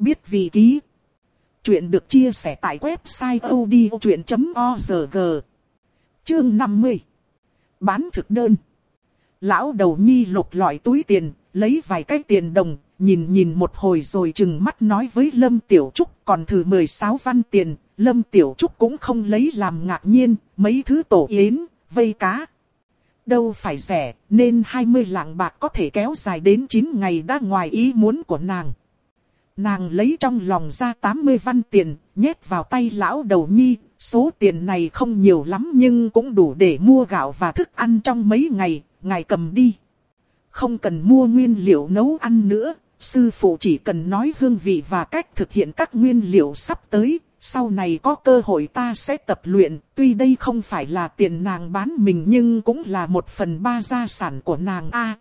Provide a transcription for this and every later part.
Biết vị ký. Chuyện được chia sẻ tại website odchuyện.org. Chương 50. Bán thực đơn. Lão đầu nhi lục lọi túi tiền, lấy vài cái tiền đồng, nhìn nhìn một hồi rồi chừng mắt nói với Lâm Tiểu Trúc còn thử 16 văn tiền. Lâm Tiểu Trúc cũng không lấy làm ngạc nhiên, mấy thứ tổ yến, vây cá. Đâu phải rẻ, nên 20 lạng bạc có thể kéo dài đến 9 ngày đã ngoài ý muốn của nàng. Nàng lấy trong lòng ra 80 văn tiền, nhét vào tay lão đầu nhi. Số tiền này không nhiều lắm nhưng cũng đủ để mua gạo và thức ăn trong mấy ngày, ngài cầm đi. Không cần mua nguyên liệu nấu ăn nữa, sư phụ chỉ cần nói hương vị và cách thực hiện các nguyên liệu sắp tới. Sau này có cơ hội ta sẽ tập luyện, tuy đây không phải là tiền nàng bán mình nhưng cũng là một phần ba gia sản của nàng a.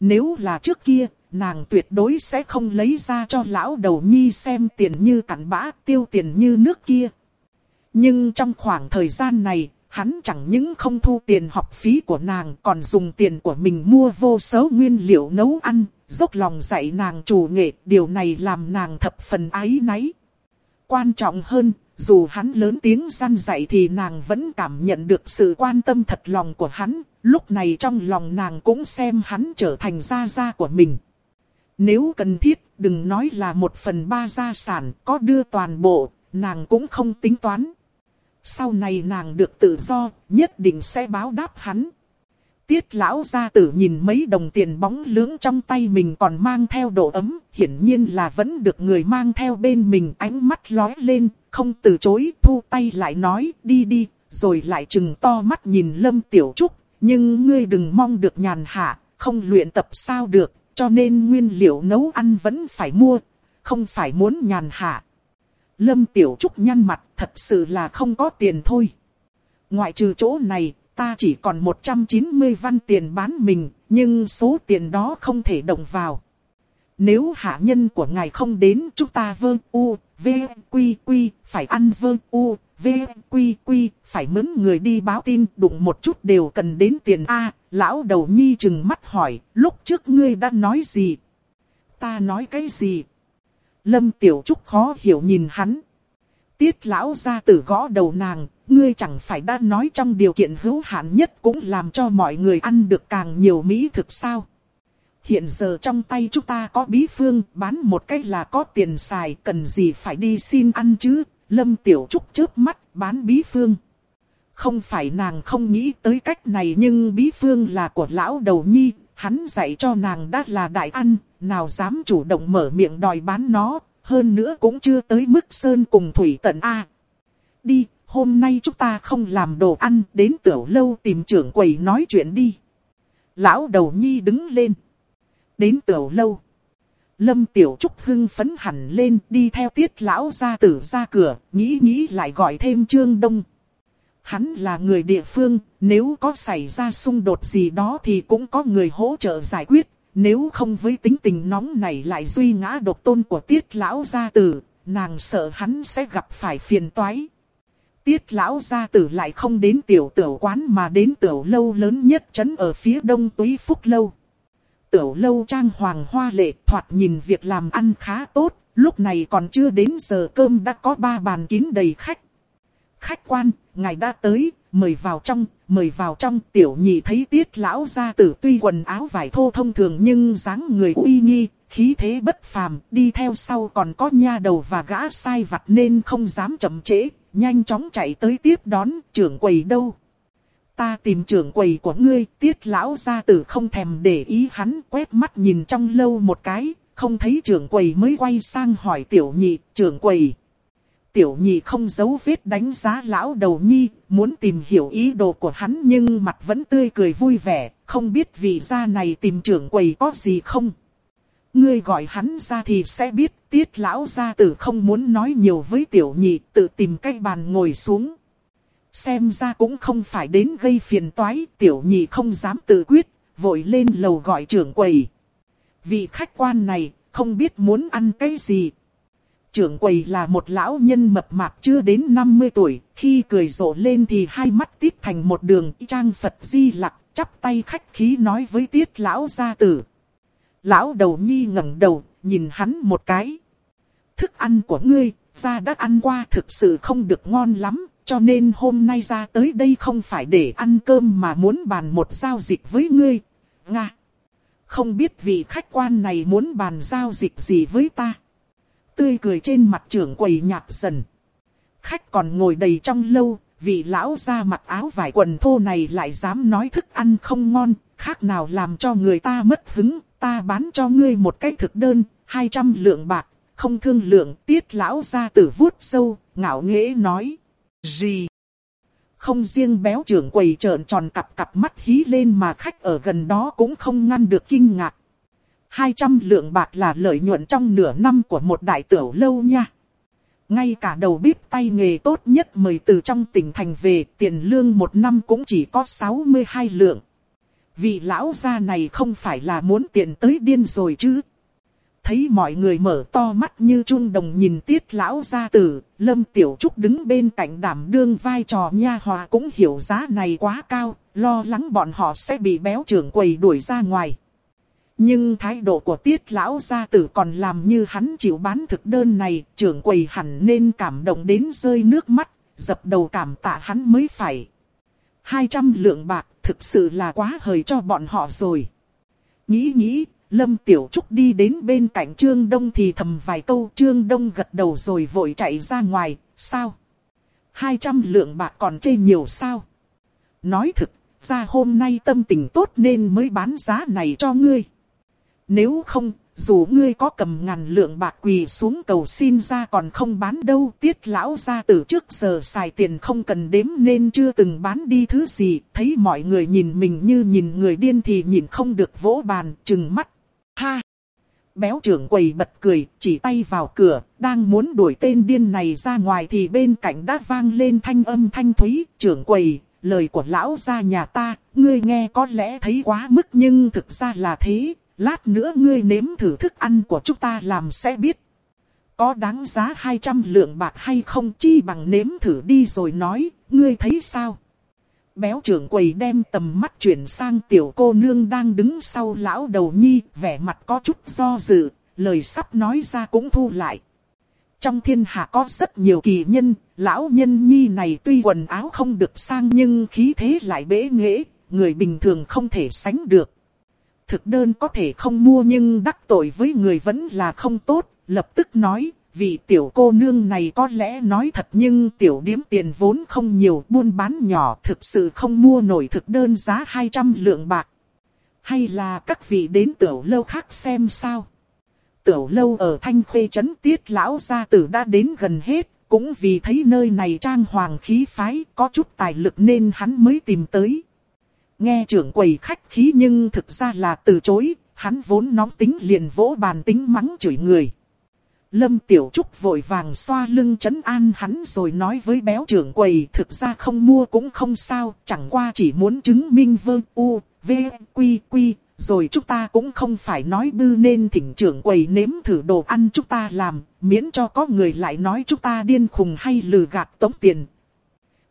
nếu là trước kia, nàng tuyệt đối sẽ không lấy ra cho lão đầu nhi xem tiền như cặn bã tiêu tiền như nước kia. Nhưng trong khoảng thời gian này, hắn chẳng những không thu tiền học phí của nàng còn dùng tiền của mình mua vô số nguyên liệu nấu ăn, dốc lòng dạy nàng chủ nghệ, điều này làm nàng thập phần ái náy. Quan trọng hơn, dù hắn lớn tiếng gian dạy thì nàng vẫn cảm nhận được sự quan tâm thật lòng của hắn, lúc này trong lòng nàng cũng xem hắn trở thành gia gia của mình. Nếu cần thiết, đừng nói là một phần ba gia sản, có đưa toàn bộ, nàng cũng không tính toán. Sau này nàng được tự do, nhất định sẽ báo đáp hắn. Tiết lão gia tử nhìn mấy đồng tiền bóng lưỡng trong tay mình còn mang theo độ ấm, hiển nhiên là vẫn được người mang theo bên mình ánh mắt lói lên, không từ chối, thu tay lại nói đi đi, rồi lại chừng to mắt nhìn Lâm Tiểu Trúc, nhưng ngươi đừng mong được nhàn hạ, không luyện tập sao được, cho nên nguyên liệu nấu ăn vẫn phải mua, không phải muốn nhàn hạ. Lâm Tiểu Trúc nhăn mặt thật sự là không có tiền thôi. Ngoại trừ chỗ này, ta chỉ còn 190 văn tiền bán mình, nhưng số tiền đó không thể động vào. Nếu hạ nhân của ngài không đến chúng ta vơ u, v, quy quy, phải ăn vơ u, v, quy quy, phải mướn người đi báo tin đụng một chút đều cần đến tiền A. Lão đầu nhi chừng mắt hỏi, lúc trước ngươi đã nói gì? Ta nói cái gì? Lâm Tiểu Trúc khó hiểu nhìn hắn. Tiết lão ra tử gõ đầu nàng, ngươi chẳng phải đã nói trong điều kiện hữu hạn nhất cũng làm cho mọi người ăn được càng nhiều mỹ thực sao. Hiện giờ trong tay chúng ta có bí phương, bán một cách là có tiền xài, cần gì phải đi xin ăn chứ, Lâm Tiểu Trúc chớp mắt, bán bí phương. Không phải nàng không nghĩ tới cách này nhưng bí phương là của lão đầu nhi, hắn dạy cho nàng đã là đại ăn, nào dám chủ động mở miệng đòi bán nó, hơn nữa cũng chưa tới mức sơn cùng thủy tận A. Đi, hôm nay chúng ta không làm đồ ăn, đến tiểu lâu tìm trưởng quầy nói chuyện đi. Lão đầu nhi đứng lên. Đến tiểu lâu. Lâm Tiểu Trúc hưng phấn hẳn lên đi theo tiết lão gia tử ra cửa, nghĩ nghĩ lại gọi thêm Trương Đông. Hắn là người địa phương, nếu có xảy ra xung đột gì đó thì cũng có người hỗ trợ giải quyết. Nếu không với tính tình nóng này lại duy ngã độc tôn của tiết lão gia tử, nàng sợ hắn sẽ gặp phải phiền toái. Tiết lão gia tử lại không đến tiểu tiểu quán mà đến tiểu lâu lớn nhất trấn ở phía đông túy phúc lâu. Tiểu lâu trang hoàng hoa lệ thoạt nhìn việc làm ăn khá tốt, lúc này còn chưa đến giờ cơm đã có ba bàn kín đầy khách. Khách quan, ngài đã tới, mời vào trong, mời vào trong. Tiểu nhị thấy tiết lão gia tử tuy quần áo vải thô thông thường nhưng dáng người uy nghi, khí thế bất phàm, đi theo sau còn có nha đầu và gã sai vặt nên không dám chậm trễ, nhanh chóng chạy tới tiếp đón, trưởng quầy đâu. Ta tìm trưởng quầy của ngươi, tiết lão gia tử không thèm để ý hắn, quét mắt nhìn trong lâu một cái, không thấy trưởng quầy mới quay sang hỏi tiểu nhị, trưởng quầy. Tiểu nhị không giấu vết đánh giá lão đầu nhi, muốn tìm hiểu ý đồ của hắn nhưng mặt vẫn tươi cười vui vẻ, không biết vì gia này tìm trưởng quầy có gì không. Ngươi gọi hắn ra thì sẽ biết tiết lão gia tử không muốn nói nhiều với tiểu nhị tự tìm cái bàn ngồi xuống. Xem ra cũng không phải đến gây phiền toái, tiểu nhị không dám tự quyết, vội lên lầu gọi trưởng quầy. Vị khách quan này, không biết muốn ăn cái gì. Trưởng quầy là một lão nhân mập mạp chưa đến 50 tuổi, khi cười rộ lên thì hai mắt tít thành một đường trang Phật di lặc, chắp tay khách khí nói với tiết lão gia tử. Lão đầu nhi ngẩng đầu, nhìn hắn một cái. thức ăn của ngươi, ra đã ăn qua thực sự không được ngon lắm, cho nên hôm nay ra tới đây không phải để ăn cơm mà muốn bàn một giao dịch với ngươi. Nga. Không biết vị khách quan này muốn bàn giao dịch gì với ta. Tươi cười trên mặt trưởng quầy nhạt dần. Khách còn ngồi đầy trong lâu, vị lão ra mặc áo vải quần thô này lại dám nói thức ăn không ngon, khác nào làm cho người ta mất hứng, ta bán cho ngươi một cái thực đơn, 200 lượng bạc, không thương lượng, tiết lão ra tử vuốt sâu, ngạo nghễ nói. Gì? Không riêng béo trưởng quầy trợn tròn cặp cặp mắt hí lên mà khách ở gần đó cũng không ngăn được kinh ngạc. 200 lượng bạc là lợi nhuận trong nửa năm của một đại tiểu lâu nha. Ngay cả đầu bếp tay nghề tốt nhất mời từ trong tỉnh thành về, tiền lương một năm cũng chỉ có 62 lượng. Vị lão gia này không phải là muốn tiền tới điên rồi chứ. Thấy mọi người mở to mắt như trung đồng nhìn tiết lão gia tử, Lâm Tiểu Trúc đứng bên cạnh đảm đương vai trò nha hòa cũng hiểu giá này quá cao, lo lắng bọn họ sẽ bị béo trưởng quầy đuổi ra ngoài. Nhưng thái độ của tiết lão gia tử còn làm như hắn chịu bán thực đơn này, trưởng quầy hẳn nên cảm động đến rơi nước mắt, dập đầu cảm tạ hắn mới phải. 200 lượng bạc thực sự là quá hời cho bọn họ rồi. Nghĩ nghĩ, Lâm Tiểu Trúc đi đến bên cạnh Trương Đông thì thầm vài câu Trương Đông gật đầu rồi vội chạy ra ngoài, sao? 200 lượng bạc còn chê nhiều sao? Nói thực, ra hôm nay tâm tình tốt nên mới bán giá này cho ngươi. Nếu không, dù ngươi có cầm ngàn lượng bạc quỳ xuống cầu xin ra còn không bán đâu. Tiết lão ra từ trước giờ xài tiền không cần đếm nên chưa từng bán đi thứ gì. Thấy mọi người nhìn mình như nhìn người điên thì nhìn không được vỗ bàn, chừng mắt. Béo trưởng quầy bật cười, chỉ tay vào cửa, đang muốn đuổi tên điên này ra ngoài thì bên cạnh đã vang lên thanh âm thanh thúy, trưởng quầy, lời của lão gia nhà ta, ngươi nghe có lẽ thấy quá mức nhưng thực ra là thế, lát nữa ngươi nếm thử thức ăn của chúng ta làm sẽ biết. Có đáng giá 200 lượng bạc hay không chi bằng nếm thử đi rồi nói, ngươi thấy sao? Béo trưởng quầy đem tầm mắt chuyển sang tiểu cô nương đang đứng sau lão đầu nhi, vẻ mặt có chút do dự, lời sắp nói ra cũng thu lại. Trong thiên hạ có rất nhiều kỳ nhân, lão nhân nhi này tuy quần áo không được sang nhưng khí thế lại bế nghệ, người bình thường không thể sánh được. Thực đơn có thể không mua nhưng đắc tội với người vẫn là không tốt, lập tức nói, vị tiểu cô nương này có lẽ nói thật nhưng tiểu điếm tiền vốn không nhiều buôn bán nhỏ thực sự không mua nổi thực đơn giá 200 lượng bạc. Hay là các vị đến tiểu lâu khác xem sao? Tiểu lâu ở Thanh khuê Trấn Tiết Lão Gia Tử đã đến gần hết, cũng vì thấy nơi này trang hoàng khí phái có chút tài lực nên hắn mới tìm tới. Nghe trưởng quầy khách khí nhưng thực ra là từ chối, hắn vốn nóng tính liền vỗ bàn tính mắng chửi người. Lâm Tiểu Trúc vội vàng xoa lưng chấn an hắn rồi nói với béo trưởng quầy thực ra không mua cũng không sao, chẳng qua chỉ muốn chứng minh vơ u, v, quy, quy, rồi chúng ta cũng không phải nói bư nên thỉnh trưởng quầy nếm thử đồ ăn chúng ta làm, miễn cho có người lại nói chúng ta điên khùng hay lừa gạt tống tiền.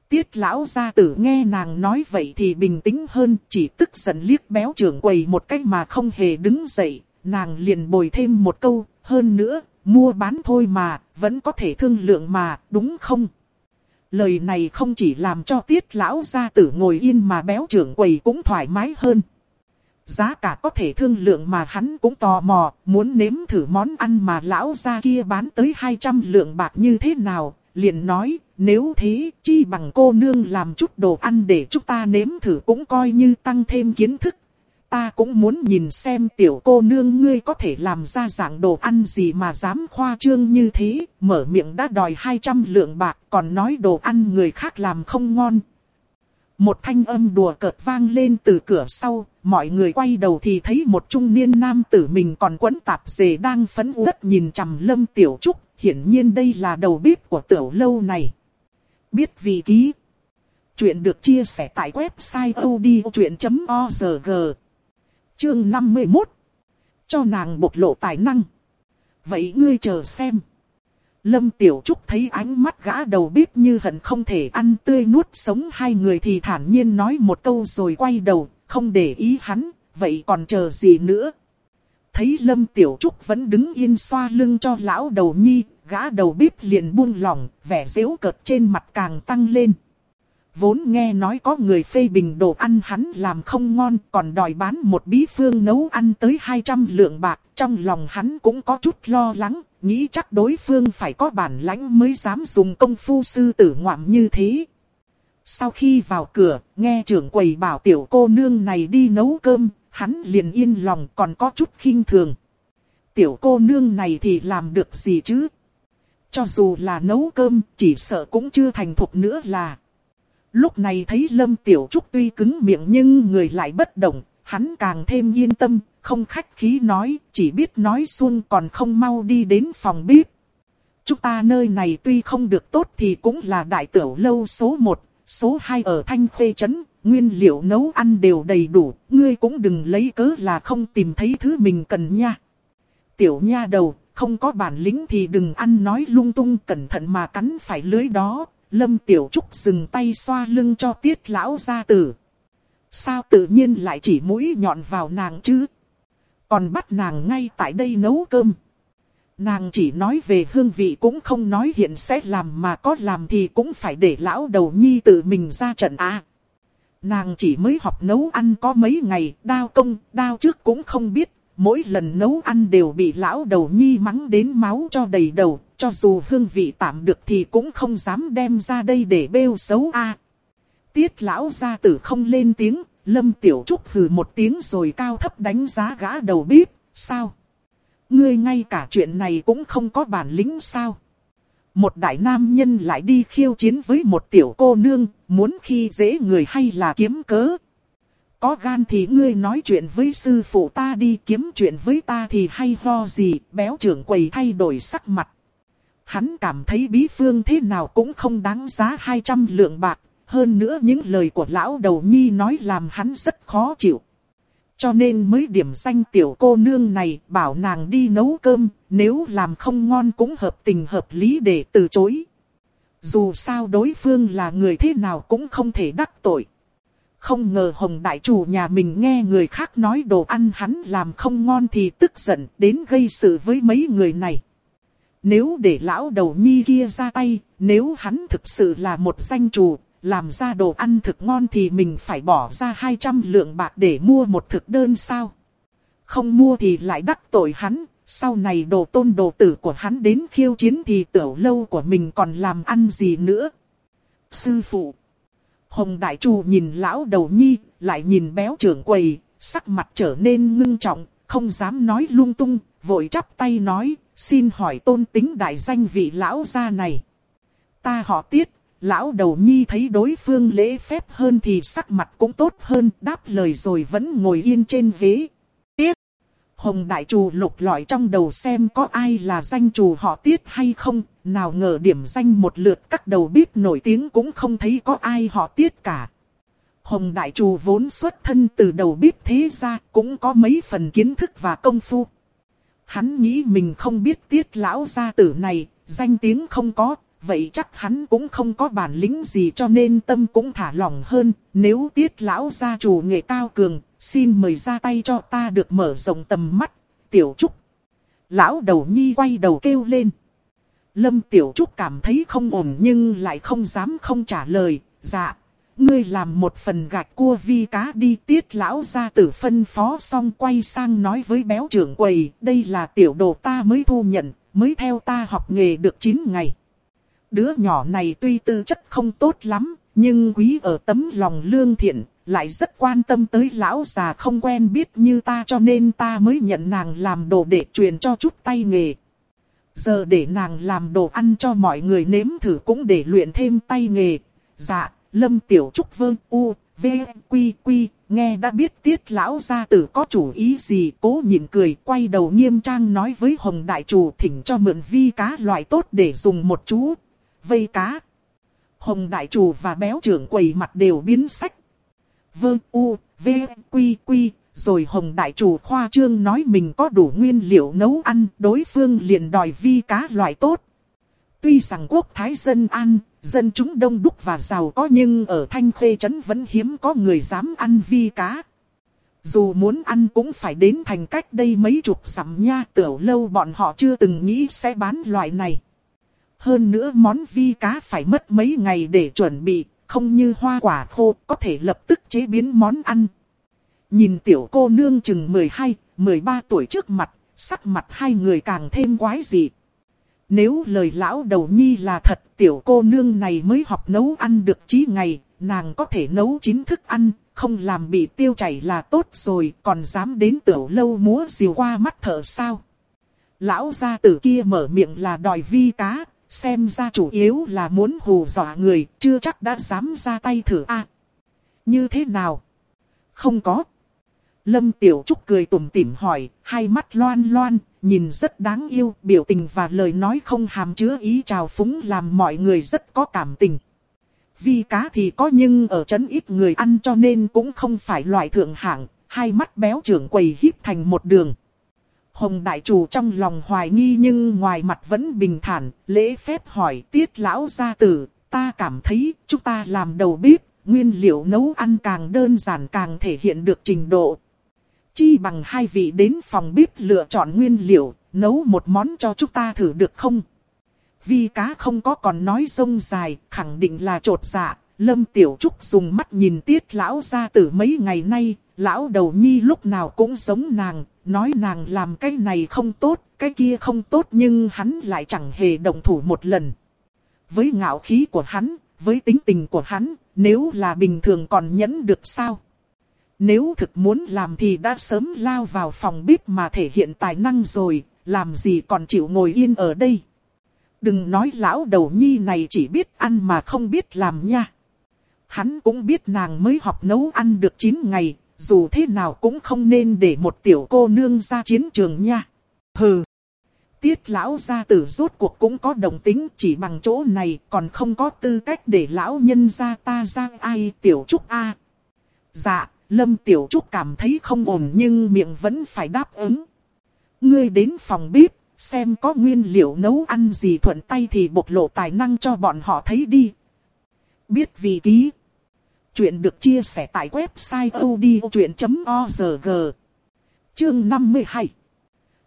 Tiết lão gia tử nghe nàng nói vậy thì bình tĩnh hơn, chỉ tức giận liếc béo trưởng quầy một cách mà không hề đứng dậy, nàng liền bồi thêm một câu, hơn nữa, mua bán thôi mà, vẫn có thể thương lượng mà, đúng không? Lời này không chỉ làm cho tiết lão gia tử ngồi yên mà béo trưởng quầy cũng thoải mái hơn. Giá cả có thể thương lượng mà hắn cũng tò mò, muốn nếm thử món ăn mà lão gia kia bán tới 200 lượng bạc như thế nào, liền nói, nếu thế, chi bằng cô nương làm chút đồ ăn để chúng ta nếm thử cũng coi như tăng thêm kiến thức ta cũng muốn nhìn xem tiểu cô nương ngươi có thể làm ra dạng đồ ăn gì mà dám khoa trương như thế, mở miệng đã đòi 200 lượng bạc còn nói đồ ăn người khác làm không ngon. Một thanh âm đùa cợt vang lên từ cửa sau, mọi người quay đầu thì thấy một trung niên nam tử mình còn quấn tạp dề đang phấn uất nhìn chằm lâm tiểu trúc, hiển nhiên đây là đầu bếp của tiểu lâu này. Biết vì ký. Chuyện được chia sẻ tại website odchuyện.org Chương 51 Cho nàng bộc lộ tài năng. Vậy ngươi chờ xem. Lâm Tiểu Trúc thấy ánh mắt gã đầu bếp như hận không thể ăn tươi nuốt sống hai người thì thản nhiên nói một câu rồi quay đầu, không để ý hắn, vậy còn chờ gì nữa. Thấy Lâm Tiểu Trúc vẫn đứng yên xoa lưng cho lão đầu nhi, gã đầu bếp liền buông lỏng, vẻ dễu cợt trên mặt càng tăng lên. Vốn nghe nói có người phê bình đồ ăn hắn làm không ngon còn đòi bán một bí phương nấu ăn tới 200 lượng bạc. Trong lòng hắn cũng có chút lo lắng, nghĩ chắc đối phương phải có bản lãnh mới dám dùng công phu sư tử ngoạm như thế. Sau khi vào cửa, nghe trưởng quầy bảo tiểu cô nương này đi nấu cơm, hắn liền yên lòng còn có chút khinh thường. Tiểu cô nương này thì làm được gì chứ? Cho dù là nấu cơm, chỉ sợ cũng chưa thành thục nữa là. Lúc này thấy Lâm Tiểu Trúc tuy cứng miệng nhưng người lại bất động, hắn càng thêm yên tâm, không khách khí nói, chỉ biết nói xuân còn không mau đi đến phòng bếp. Chúng ta nơi này tuy không được tốt thì cũng là đại tiểu lâu số 1, số 2 ở Thanh Khê Trấn, nguyên liệu nấu ăn đều đầy đủ, ngươi cũng đừng lấy cớ là không tìm thấy thứ mình cần nha. Tiểu nha đầu, không có bản lĩnh thì đừng ăn nói lung tung cẩn thận mà cắn phải lưới đó. Lâm Tiểu Trúc dừng tay xoa lưng cho tiết lão gia tử. Sao tự nhiên lại chỉ mũi nhọn vào nàng chứ? Còn bắt nàng ngay tại đây nấu cơm. Nàng chỉ nói về hương vị cũng không nói hiện sẽ làm mà có làm thì cũng phải để lão đầu nhi tự mình ra trận à. Nàng chỉ mới học nấu ăn có mấy ngày, đao công, đao trước cũng không biết, mỗi lần nấu ăn đều bị lão đầu nhi mắng đến máu cho đầy đầu, cho dù hương vị tạm được thì cũng không dám đem ra đây để bêu xấu a. Tiết lão gia tử không lên tiếng, lâm tiểu trúc hừ một tiếng rồi cao thấp đánh giá gã đầu bếp, sao? Ngươi ngay cả chuyện này cũng không có bản lĩnh sao? Một đại nam nhân lại đi khiêu chiến với một tiểu cô nương, muốn khi dễ người hay là kiếm cớ? Có gan thì ngươi nói chuyện với sư phụ ta đi kiếm chuyện với ta thì hay ho gì, béo trưởng quầy thay đổi sắc mặt. Hắn cảm thấy bí phương thế nào cũng không đáng giá 200 lượng bạc, hơn nữa những lời của lão đầu nhi nói làm hắn rất khó chịu. Cho nên mới điểm danh tiểu cô nương này bảo nàng đi nấu cơm, nếu làm không ngon cũng hợp tình hợp lý để từ chối. Dù sao đối phương là người thế nào cũng không thể đắc tội. Không ngờ Hồng Đại Chủ nhà mình nghe người khác nói đồ ăn hắn làm không ngon thì tức giận đến gây sự với mấy người này. Nếu để lão đầu nhi kia ra tay, nếu hắn thực sự là một danh chủ, làm ra đồ ăn thực ngon thì mình phải bỏ ra 200 lượng bạc để mua một thực đơn sao? Không mua thì lại đắc tội hắn, sau này đồ tôn đồ tử của hắn đến khiêu chiến thì tiểu lâu của mình còn làm ăn gì nữa? Sư phụ Hồng Đại Trù nhìn lão đầu nhi, lại nhìn béo trưởng quầy, sắc mặt trở nên ngưng trọng, không dám nói lung tung, vội chắp tay nói, xin hỏi tôn tính đại danh vị lão gia này. Ta họ tiết, lão đầu nhi thấy đối phương lễ phép hơn thì sắc mặt cũng tốt hơn, đáp lời rồi vẫn ngồi yên trên ghế. Tiết! Hồng Đại Trù lục lọi trong đầu xem có ai là danh chủ họ tiết hay không, nào ngờ điểm danh một lượt các đầu bếp nổi tiếng cũng không thấy có ai họ tiết cả. Hồng Đại Trù vốn xuất thân từ đầu bếp thế ra cũng có mấy phần kiến thức và công phu. Hắn nghĩ mình không biết tiết lão gia tử này, danh tiếng không có, vậy chắc hắn cũng không có bản lĩnh gì cho nên tâm cũng thả lỏng hơn. Nếu tiết lão gia chủ nghệ cao cường, xin mời ra tay cho ta được mở rộng tầm mắt, tiểu trúc. Lão đầu nhi quay đầu kêu lên. Lâm Tiểu Trúc cảm thấy không ổn nhưng lại không dám không trả lời. Dạ, ngươi làm một phần gạch cua vi cá đi tiết lão ra tử phân phó xong quay sang nói với béo trưởng quầy. Đây là tiểu đồ ta mới thu nhận, mới theo ta học nghề được 9 ngày. Đứa nhỏ này tuy tư chất không tốt lắm, nhưng quý ở tấm lòng lương thiện, lại rất quan tâm tới lão già không quen biết như ta cho nên ta mới nhận nàng làm đồ để truyền cho chút tay nghề. Giờ để nàng làm đồ ăn cho mọi người nếm thử cũng để luyện thêm tay nghề. Dạ, Lâm Tiểu Trúc Vương U, V, Quy, Quy, nghe đã biết tiết lão gia tử có chủ ý gì. Cố nhịn cười, quay đầu nghiêm trang nói với Hồng Đại Chủ thỉnh cho mượn vi cá loại tốt để dùng một chú. Vây cá. Hồng Đại Chủ và béo trưởng quầy mặt đều biến sắc. Vương U, V, Quy, Quy, rồi Hồng Đại Chủ khoa trương nói mình có đủ nguyên liệu nấu ăn, đối phương liền đòi vi cá loại tốt. Tuy rằng quốc thái dân an dân chúng đông đúc và giàu có nhưng ở Thanh Khê Trấn vẫn hiếm có người dám ăn vi cá. Dù muốn ăn cũng phải đến thành cách đây mấy chục dặm nha tiểu lâu bọn họ chưa từng nghĩ sẽ bán loại này. Hơn nữa món vi cá phải mất mấy ngày để chuẩn bị, không như hoa quả khô có thể lập tức chế biến món ăn. Nhìn tiểu cô nương chừng 12, 13 tuổi trước mặt, sắc mặt hai người càng thêm quái dị. Nếu lời lão đầu nhi là thật, tiểu cô nương này mới học nấu ăn được chí ngày, nàng có thể nấu chín thức ăn, không làm bị tiêu chảy là tốt rồi, còn dám đến tiểu lâu múa diều qua mắt thở sao. Lão gia tử kia mở miệng là đòi vi cá, xem ra chủ yếu là muốn hù dọa người, chưa chắc đã dám ra tay thử a. như thế nào? Không có. Lâm Tiểu Trúc cười tủm tỉm hỏi, hai mắt loan loan, nhìn rất đáng yêu, biểu tình và lời nói không hàm chứa ý trào phúng làm mọi người rất có cảm tình. Vì cá thì có nhưng ở trấn ít người ăn cho nên cũng không phải loại thượng hạng, hai mắt béo trưởng quầy híp thành một đường. Hồng đại chủ trong lòng hoài nghi nhưng ngoài mặt vẫn bình thản, lễ phép hỏi tiết lão gia tử, ta cảm thấy chúng ta làm đầu bếp, nguyên liệu nấu ăn càng đơn giản càng thể hiện được trình độ. Chi bằng hai vị đến phòng bếp lựa chọn nguyên liệu, nấu một món cho chúng ta thử được không? Vì cá không có còn nói rông dài, khẳng định là trột dạ. Lâm Tiểu Trúc dùng mắt nhìn tiết lão ra từ mấy ngày nay, lão đầu nhi lúc nào cũng giống nàng, nói nàng làm cái này không tốt, cái kia không tốt nhưng hắn lại chẳng hề động thủ một lần. Với ngạo khí của hắn, với tính tình của hắn, nếu là bình thường còn nhẫn được sao? Nếu thực muốn làm thì đã sớm lao vào phòng bếp mà thể hiện tài năng rồi, làm gì còn chịu ngồi yên ở đây. Đừng nói lão đầu nhi này chỉ biết ăn mà không biết làm nha. Hắn cũng biết nàng mới học nấu ăn được 9 ngày, dù thế nào cũng không nên để một tiểu cô nương ra chiến trường nha. Hừ. Tiết lão gia tử rốt cuộc cũng có đồng tính chỉ bằng chỗ này còn không có tư cách để lão nhân gia ta ra ai tiểu trúc a. Dạ, Lâm Tiểu Trúc cảm thấy không ổn nhưng miệng vẫn phải đáp ứng. Ngươi đến phòng bếp, xem có nguyên liệu nấu ăn gì thuận tay thì bộc lộ tài năng cho bọn họ thấy đi. Biết vì ký. Chuyện được chia sẻ tại website odchuyện.org. Chương 52.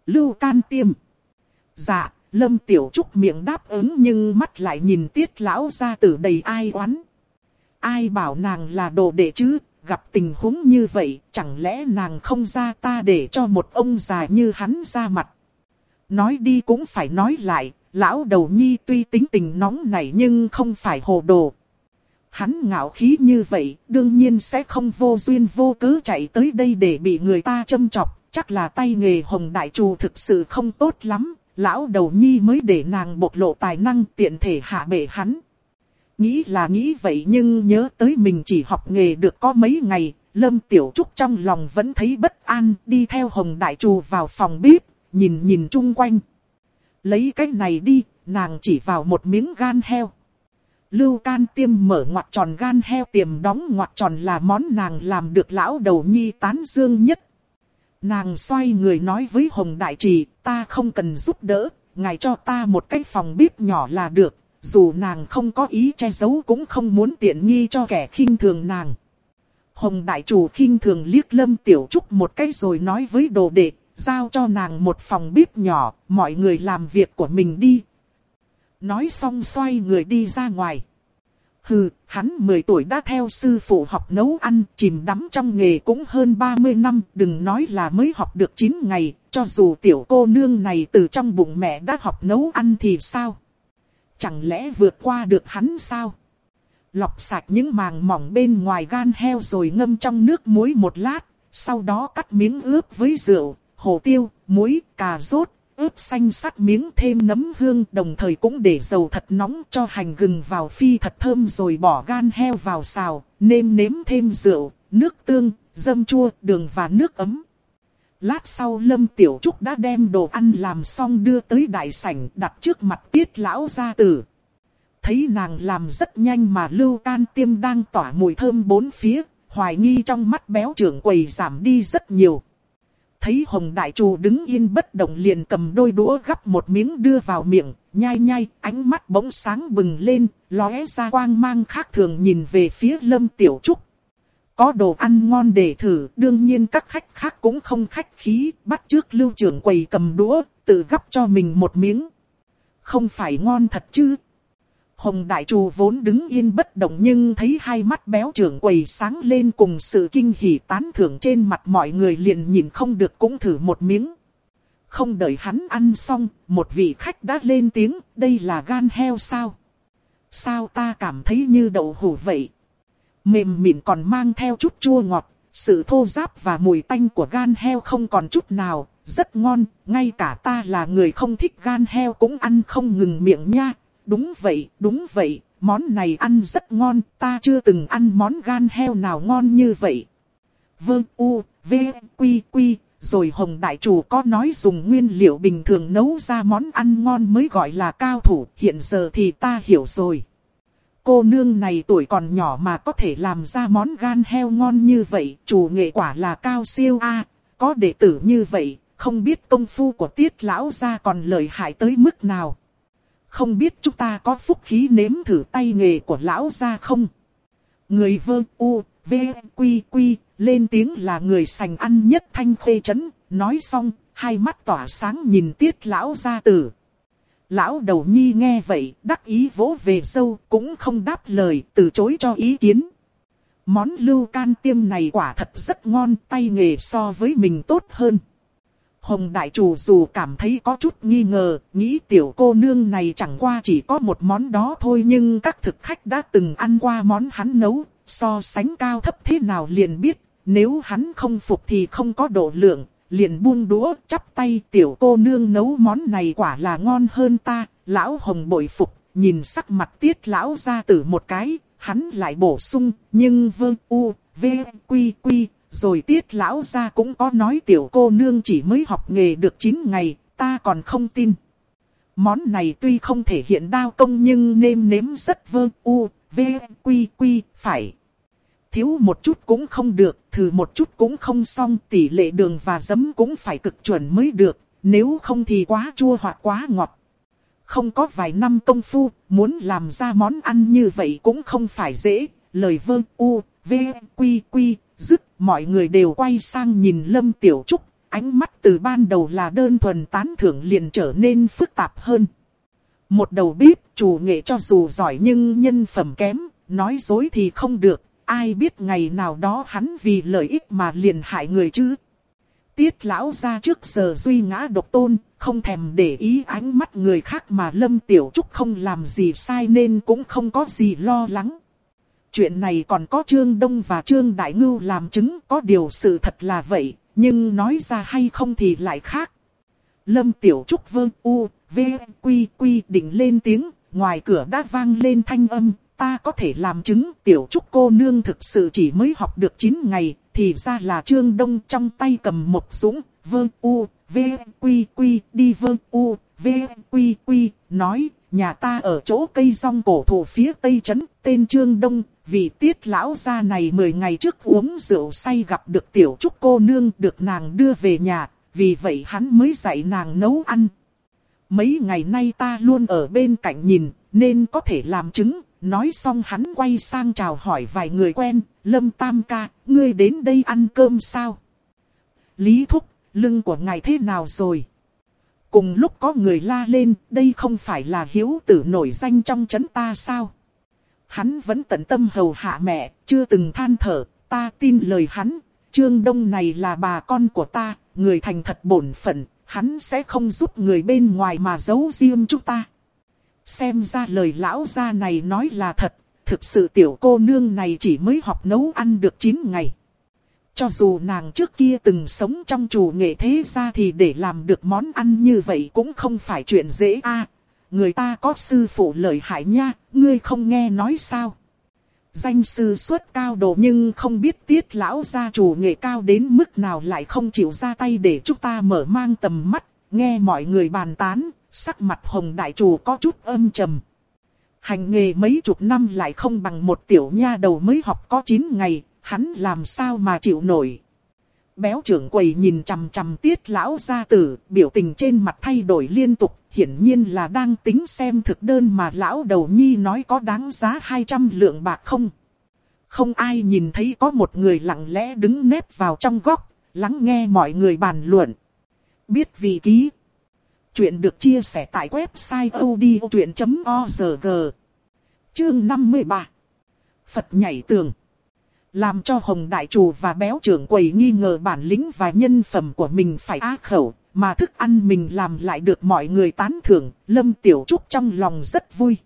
Lưu can tiêm. Dạ, Lâm Tiểu Trúc miệng đáp ứng nhưng mắt lại nhìn tiết lão ra tử đầy ai oán. Ai bảo nàng là đồ đệ chứ, gặp tình huống như vậy, chẳng lẽ nàng không ra ta để cho một ông già như hắn ra mặt. Nói đi cũng phải nói lại, lão đầu nhi tuy tính tình nóng này nhưng không phải hồ đồ. Hắn ngạo khí như vậy, đương nhiên sẽ không vô duyên vô cớ chạy tới đây để bị người ta châm chọc, chắc là tay nghề hồng đại trù thực sự không tốt lắm, lão đầu nhi mới để nàng bộc lộ tài năng tiện thể hạ bệ hắn. Nghĩ là nghĩ vậy nhưng nhớ tới mình chỉ học nghề được có mấy ngày, Lâm Tiểu Trúc trong lòng vẫn thấy bất an, đi theo Hồng Đại Trù vào phòng bếp, nhìn nhìn chung quanh. Lấy cái này đi, nàng chỉ vào một miếng gan heo. Lưu can tiêm mở ngoặt tròn gan heo tiềm đóng ngoặt tròn là món nàng làm được lão đầu nhi tán dương nhất. Nàng xoay người nói với Hồng Đại Trì, ta không cần giúp đỡ, ngài cho ta một cái phòng bếp nhỏ là được, dù nàng không có ý che giấu cũng không muốn tiện nghi cho kẻ khinh thường nàng. Hồng đại chủ khinh thường liếc lâm tiểu trúc một cái rồi nói với đồ đệ, giao cho nàng một phòng bếp nhỏ, mọi người làm việc của mình đi. Nói xong xoay người đi ra ngoài. Hừ, hắn 10 tuổi đã theo sư phụ học nấu ăn, chìm đắm trong nghề cũng hơn 30 năm, đừng nói là mới học được 9 ngày, cho dù tiểu cô nương này từ trong bụng mẹ đã học nấu ăn thì sao? Chẳng lẽ vượt qua được hắn sao? Lọc sạch những màng mỏng bên ngoài gan heo rồi ngâm trong nước muối một lát. Sau đó cắt miếng ướp với rượu, hồ tiêu, muối, cà rốt, ướp xanh sắt miếng thêm nấm hương đồng thời cũng để dầu thật nóng cho hành gừng vào phi thật thơm rồi bỏ gan heo vào xào, nêm nếm thêm rượu, nước tương, dâm chua, đường và nước ấm. Lát sau Lâm Tiểu Trúc đã đem đồ ăn làm xong đưa tới đại sảnh đặt trước mặt tiết lão gia tử. Thấy nàng làm rất nhanh mà lưu can tiêm đang tỏa mùi thơm bốn phía, hoài nghi trong mắt béo trưởng quầy giảm đi rất nhiều. Thấy Hồng Đại Trù đứng yên bất động liền cầm đôi đũa gắp một miếng đưa vào miệng, nhai nhai, ánh mắt bỗng sáng bừng lên, lóe ra quang mang khác thường nhìn về phía Lâm Tiểu Trúc. Có đồ ăn ngon để thử, đương nhiên các khách khác cũng không khách khí, bắt trước lưu trưởng quầy cầm đũa, tự gắp cho mình một miếng. không phải ngon thật chứ. Hồng Đại Trù vốn đứng yên bất động nhưng thấy hai mắt béo trưởng quầy sáng lên cùng sự kinh hỉ tán thưởng trên mặt mọi người liền nhìn không được cũng thử một miếng. Không đợi hắn ăn xong, một vị khách đã lên tiếng, đây là gan heo sao? Sao ta cảm thấy như đậu hủ vậy? Mềm mịn còn mang theo chút chua ngọt, sự thô giáp và mùi tanh của gan heo không còn chút nào, rất ngon, ngay cả ta là người không thích gan heo cũng ăn không ngừng miệng nha. Đúng vậy, đúng vậy, món này ăn rất ngon, ta chưa từng ăn món gan heo nào ngon như vậy. Vương U, V, Quy, Quy, rồi Hồng Đại Chủ có nói dùng nguyên liệu bình thường nấu ra món ăn ngon mới gọi là cao thủ, hiện giờ thì ta hiểu rồi. Cô nương này tuổi còn nhỏ mà có thể làm ra món gan heo ngon như vậy, chủ nghệ quả là cao siêu a có đệ tử như vậy, không biết công phu của tiết lão gia còn lợi hại tới mức nào. Không biết chúng ta có phúc khí nếm thử tay nghề của lão gia không? Người vơ u, v, quy quy, lên tiếng là người sành ăn nhất thanh khê chấn, nói xong, hai mắt tỏa sáng nhìn tiết lão gia tử. Lão đầu nhi nghe vậy, đắc ý vỗ về sâu, cũng không đáp lời, từ chối cho ý kiến. Món lưu can tiêm này quả thật rất ngon, tay nghề so với mình tốt hơn. Hồng đại chủ dù cảm thấy có chút nghi ngờ, nghĩ tiểu cô nương này chẳng qua chỉ có một món đó thôi nhưng các thực khách đã từng ăn qua món hắn nấu, so sánh cao thấp thế nào liền biết, nếu hắn không phục thì không có độ lượng, liền buông đũa chắp tay tiểu cô nương nấu món này quả là ngon hơn ta, lão hồng bội phục, nhìn sắc mặt tiết lão ra tử một cái, hắn lại bổ sung, nhưng vương u, v, quy quy, rồi tiết lão ra cũng có nói tiểu cô nương chỉ mới học nghề được 9 ngày, ta còn không tin. Món này tuy không thể hiện đao công nhưng nêm nếm rất vương u, v, quy quy, phải. Thiếu một chút cũng không được, thử một chút cũng không xong, tỷ lệ đường và giấm cũng phải cực chuẩn mới được, nếu không thì quá chua hoặc quá ngọt. Không có vài năm công phu, muốn làm ra món ăn như vậy cũng không phải dễ, lời vơ u, v, quy quy, dứt, mọi người đều quay sang nhìn Lâm Tiểu Trúc, ánh mắt từ ban đầu là đơn thuần tán thưởng liền trở nên phức tạp hơn. Một đầu bếp, chủ nghệ cho dù giỏi nhưng nhân phẩm kém, nói dối thì không được, ai biết ngày nào đó hắn vì lợi ích mà liền hại người chứ. Tiết lão ra trước giờ duy ngã độc tôn, không thèm để ý ánh mắt người khác mà Lâm Tiểu Trúc không làm gì sai nên cũng không có gì lo lắng. Chuyện này còn có Trương Đông và Trương Đại Ngưu làm chứng có điều sự thật là vậy, nhưng nói ra hay không thì lại khác. Lâm Tiểu Trúc vương u, v, quy quy định lên tiếng, ngoài cửa đã vang lên thanh âm, ta có thể làm chứng Tiểu Trúc cô nương thực sự chỉ mới học được 9 ngày, thì ra là Trương Đông trong tay cầm một dũng, vương u, v, quy quy, đi vương u, v, quy quy, nói, nhà ta ở chỗ cây rong cổ thụ phía tây trấn, tên Trương Đông, vì tiết lão gia này 10 ngày trước uống rượu say gặp được tiểu trúc cô nương được nàng đưa về nhà, vì vậy hắn mới dạy nàng nấu ăn. Mấy ngày nay ta luôn ở bên cạnh nhìn, nên có thể làm chứng, nói xong hắn quay sang chào hỏi vài người quen, Lâm Tam ca, ngươi đến đây ăn cơm sao? Lý Thúc, lưng của ngài thế nào rồi? Cùng lúc có người la lên, đây không phải là hiếu tử nổi danh trong chấn ta sao? Hắn vẫn tận tâm hầu hạ mẹ, chưa từng than thở, ta tin lời hắn. Trương Đông này là bà con của ta, người thành thật bổn phận, hắn sẽ không giúp người bên ngoài mà giấu riêng chúng ta. Xem ra lời lão gia này nói là thật, thực sự tiểu cô nương này chỉ mới học nấu ăn được 9 ngày. Cho dù nàng trước kia từng sống trong chủ nghệ thế gia thì để làm được món ăn như vậy cũng không phải chuyện dễ a người ta có sư phụ lợi hại nha, ngươi không nghe nói sao. Danh sư xuất cao độ nhưng không biết tiết lão gia chủ nghệ cao đến mức nào lại không chịu ra tay để chúng ta mở mang tầm mắt, nghe mọi người bàn tán, sắc mặt hồng đại chủ có chút âm trầm. Hành nghề mấy chục năm lại không bằng một tiểu nha đầu mới học có 9 ngày, hắn làm sao mà chịu nổi. Béo trưởng quầy nhìn chằm chằm tiết lão gia tử, biểu tình trên mặt thay đổi liên tục, hiển nhiên là đang tính xem thực đơn mà lão đầu nhi nói có đáng giá 200 lượng bạc không. Không ai nhìn thấy có một người lặng lẽ đứng nép vào trong góc, lắng nghe mọi người bàn luận. Biết vị ký. Chuyện được chia sẻ tại website odchuyện.org Chương 53 Phật nhảy tường. Làm cho Hồng Đại Chủ và Béo trưởng quầy nghi ngờ bản lĩnh và nhân phẩm của mình phải á khẩu, mà thức ăn mình làm lại được mọi người tán thưởng, Lâm Tiểu Trúc trong lòng rất vui.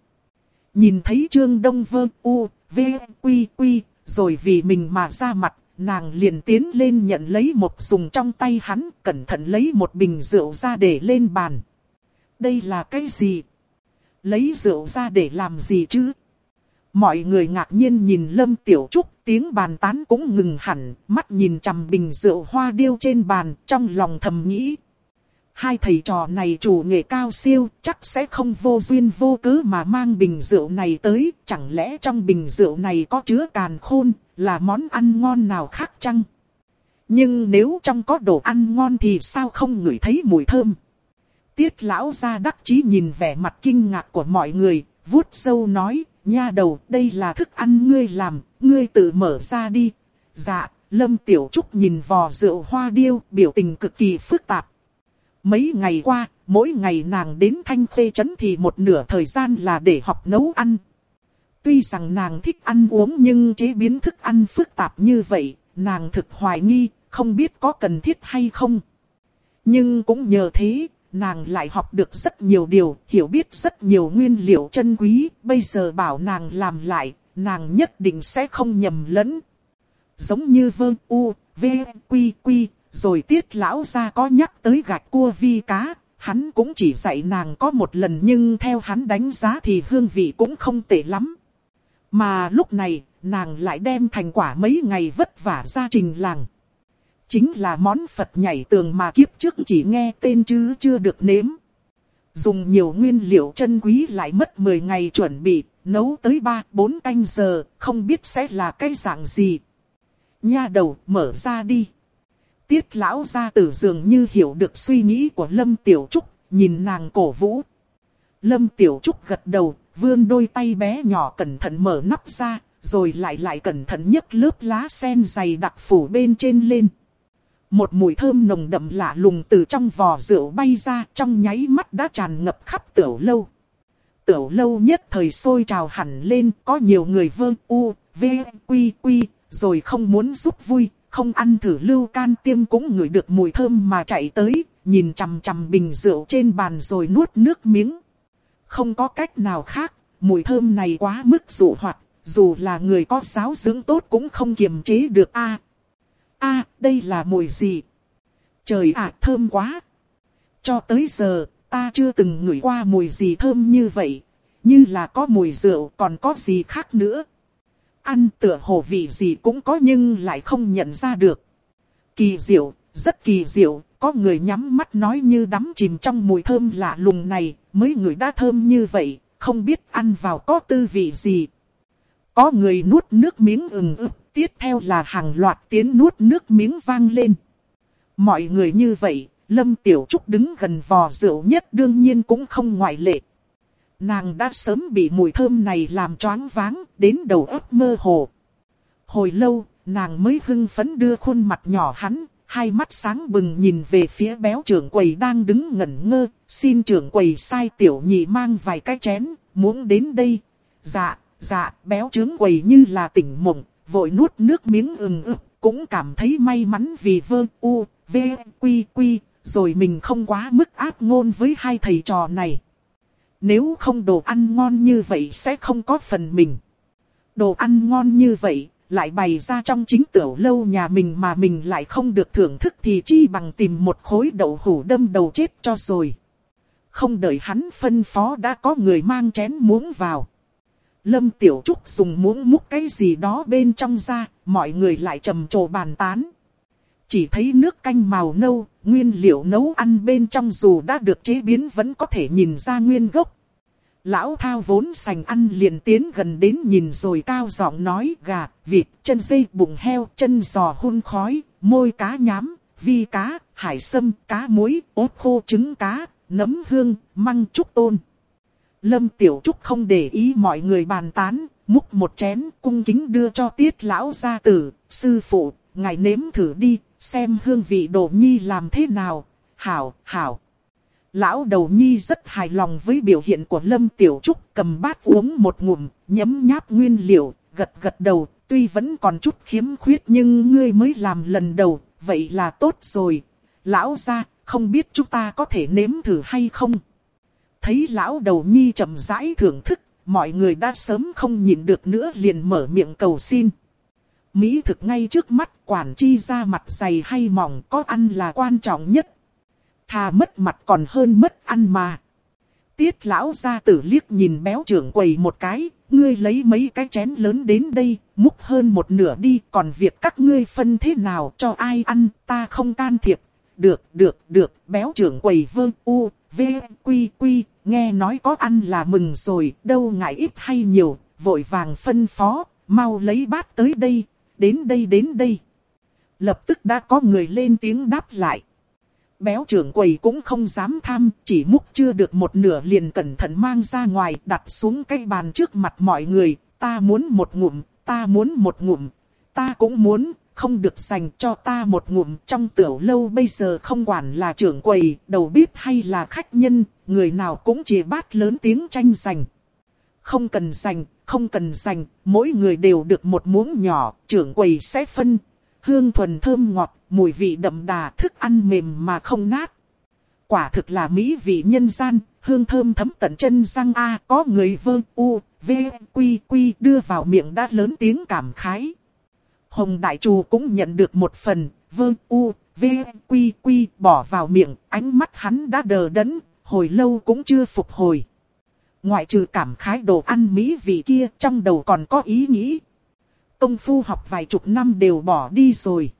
Nhìn thấy Trương Đông Vơ U, V, Quy, Quy, rồi vì mình mà ra mặt, nàng liền tiến lên nhận lấy một dùng trong tay hắn, cẩn thận lấy một bình rượu ra để lên bàn. Đây là cái gì? Lấy rượu ra để làm gì chứ? Mọi người ngạc nhiên nhìn Lâm Tiểu Trúc, tiếng bàn tán cũng ngừng hẳn, mắt nhìn chằm bình rượu hoa điêu trên bàn, trong lòng thầm nghĩ. Hai thầy trò này chủ nghệ cao siêu, chắc sẽ không vô duyên vô cớ mà mang bình rượu này tới, chẳng lẽ trong bình rượu này có chứa càn khôn, là món ăn ngon nào khác chăng? Nhưng nếu trong có đồ ăn ngon thì sao không ngửi thấy mùi thơm? Tiết lão ra đắc chí nhìn vẻ mặt kinh ngạc của mọi người, vuốt sâu nói, nha đầu, đây là thức ăn ngươi làm, ngươi tự mở ra đi. Dạ, Lâm Tiểu Trúc nhìn vò rượu hoa điêu, biểu tình cực kỳ phức tạp. Mấy ngày qua, mỗi ngày nàng đến Thanh Khê Trấn thì một nửa thời gian là để học nấu ăn. Tuy rằng nàng thích ăn uống nhưng chế biến thức ăn phức tạp như vậy, nàng thực hoài nghi, không biết có cần thiết hay không. Nhưng cũng nhờ thế, nàng lại học được rất nhiều điều, hiểu biết rất nhiều nguyên liệu chân quý, bây giờ bảo nàng làm lại, nàng nhất định sẽ không nhầm lẫn. Giống như vơ u, v, quy quy, rồi tiết lão ra có nhắc tới gạch cua vi cá, hắn cũng chỉ dạy nàng có một lần nhưng theo hắn đánh giá thì hương vị cũng không tệ lắm. Mà lúc này, nàng lại đem thành quả mấy ngày vất vả ra trình làng. Chính là món Phật nhảy tường mà kiếp trước chỉ nghe tên chứ chưa được nếm. Dùng nhiều nguyên liệu chân quý lại mất 10 ngày chuẩn bị, nấu tới 3-4 canh giờ, không biết sẽ là cái dạng gì. Nha đầu, mở ra đi. Tiết lão ra tử dường như hiểu được suy nghĩ của Lâm Tiểu Trúc, nhìn nàng cổ vũ. Lâm Tiểu Trúc gật đầu, vươn đôi tay bé nhỏ cẩn thận mở nắp ra, rồi lại lại cẩn thận nhấc lớp lá sen dày đặc phủ bên trên lên. Một mùi thơm nồng đậm lạ lùng từ trong vò rượu bay ra trong nháy mắt đã tràn ngập khắp tiểu lâu. Tiểu lâu nhất thời sôi trào hẳn lên có nhiều người vương u, v, quy quy, rồi không muốn giúp vui, không ăn thử lưu can tiêm cũng ngửi được mùi thơm mà chạy tới, nhìn chằm chằm bình rượu trên bàn rồi nuốt nước miếng. Không có cách nào khác, mùi thơm này quá mức dụ hoạt, dù là người có giáo dưỡng tốt cũng không kiềm chế được a a đây là mùi gì? Trời ạ thơm quá! Cho tới giờ, ta chưa từng ngửi qua mùi gì thơm như vậy. Như là có mùi rượu còn có gì khác nữa. Ăn tựa hồ vị gì cũng có nhưng lại không nhận ra được. Kỳ diệu, rất kỳ diệu, có người nhắm mắt nói như đắm chìm trong mùi thơm lạ lùng này, mấy người đã thơm như vậy, không biết ăn vào có tư vị gì. Có người nuốt nước miếng ừng ực, tiếp theo là hàng loạt tiếng nuốt nước miếng vang lên. Mọi người như vậy, Lâm Tiểu Trúc đứng gần vò rượu nhất đương nhiên cũng không ngoại lệ. Nàng đã sớm bị mùi thơm này làm choáng váng, đến đầu óc mơ hồ. Hồi lâu, nàng mới hưng phấn đưa khuôn mặt nhỏ hắn, hai mắt sáng bừng nhìn về phía béo trưởng quầy đang đứng ngẩn ngơ, xin trưởng quầy sai tiểu nhị mang vài cái chén, muốn đến đây. Dạ, dạ, béo trưởng quầy như là tỉnh mộng, vội nuốt nước miếng ừng ực, cũng cảm thấy may mắn vì vơ u, v, quy quy, rồi mình không quá mức ác ngôn với hai thầy trò này. Nếu không đồ ăn ngon như vậy sẽ không có phần mình. Đồ ăn ngon như vậy, lại bày ra trong chính tiểu lâu nhà mình mà mình lại không được thưởng thức thì chi bằng tìm một khối đậu hủ đâm đầu chết cho rồi. Không đợi hắn phân phó đã có người mang chén muỗng vào. Lâm Tiểu Trúc dùng muỗng múc cái gì đó bên trong ra, mọi người lại trầm trồ bàn tán. Chỉ thấy nước canh màu nâu, nguyên liệu nấu ăn bên trong dù đã được chế biến vẫn có thể nhìn ra nguyên gốc. Lão thao vốn sành ăn liền tiến gần đến nhìn rồi cao giọng nói gà, vịt, chân dây, bụng heo, chân giò hun khói, môi cá nhám, vi cá, hải sâm, cá muối, ốt khô trứng cá, nấm hương, măng trúc tôn. Lâm Tiểu Trúc không để ý mọi người bàn tán, múc một chén cung kính đưa cho tiết lão gia tử, sư phụ, ngài nếm thử đi, xem hương vị đồ nhi làm thế nào, hảo, hảo. Lão đầu nhi rất hài lòng với biểu hiện của Lâm Tiểu Trúc cầm bát uống một ngụm, nhấm nháp nguyên liệu, gật gật đầu, tuy vẫn còn chút khiếm khuyết nhưng ngươi mới làm lần đầu, vậy là tốt rồi. Lão ra, không biết chúng ta có thể nếm thử hay không? Thấy lão đầu nhi chậm rãi thưởng thức, mọi người đã sớm không nhìn được nữa liền mở miệng cầu xin. Mỹ thực ngay trước mắt quản chi ra mặt dày hay mỏng có ăn là quan trọng nhất. Thà mất mặt còn hơn mất ăn mà. Tiết lão ra tử liếc nhìn béo trưởng quầy một cái, ngươi lấy mấy cái chén lớn đến đây, múc hơn một nửa đi, còn việc các ngươi phân thế nào cho ai ăn, ta không can thiệp. Được, được, được, béo trưởng quầy vương u, v, quy, quy, nghe nói có ăn là mừng rồi, đâu ngại ít hay nhiều, vội vàng phân phó, mau lấy bát tới đây, đến đây đến đây. Lập tức đã có người lên tiếng đáp lại. Béo trưởng quầy cũng không dám tham, chỉ múc chưa được một nửa liền cẩn thận mang ra ngoài, đặt xuống cái bàn trước mặt mọi người. Ta muốn một ngụm, ta muốn một ngụm, ta cũng muốn, không được dành cho ta một ngụm. Trong tiểu lâu bây giờ không quản là trưởng quầy, đầu bếp hay là khách nhân, người nào cũng chỉ bát lớn tiếng tranh giành. Không cần giành, không cần giành, mỗi người đều được một muỗng nhỏ, trưởng quầy sẽ phân. Hương thuần thơm ngọt, mùi vị đậm đà, thức ăn mềm mà không nát. Quả thực là mỹ vị nhân gian, hương thơm thấm tận chân răng A, có người vơ u, v, quy quy đưa vào miệng đã lớn tiếng cảm khái. Hồng Đại Trù cũng nhận được một phần, vơ u, v, quy quy bỏ vào miệng, ánh mắt hắn đã đờ đẫn, hồi lâu cũng chưa phục hồi. Ngoại trừ cảm khái đồ ăn mỹ vị kia, trong đầu còn có ý nghĩ. Công phu học vài chục năm đều bỏ đi rồi.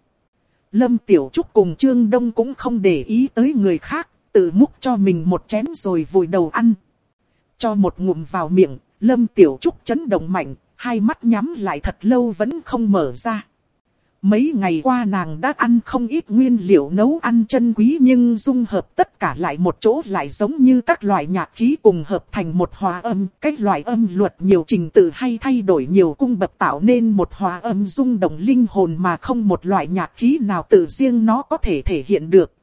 Lâm Tiểu Trúc cùng Trương Đông cũng không để ý tới người khác, tự múc cho mình một chén rồi vùi đầu ăn. Cho một ngụm vào miệng, Lâm Tiểu Trúc chấn động mạnh, hai mắt nhắm lại thật lâu vẫn không mở ra. Mấy ngày qua nàng đã ăn không ít nguyên liệu nấu ăn chân quý nhưng dung hợp tất cả lại một chỗ lại giống như các loại nhạc khí cùng hợp thành một hòa âm. Cách loại âm luật nhiều trình tự hay thay đổi nhiều cung bậc tạo nên một hòa âm rung động linh hồn mà không một loại nhạc khí nào tự riêng nó có thể thể hiện được.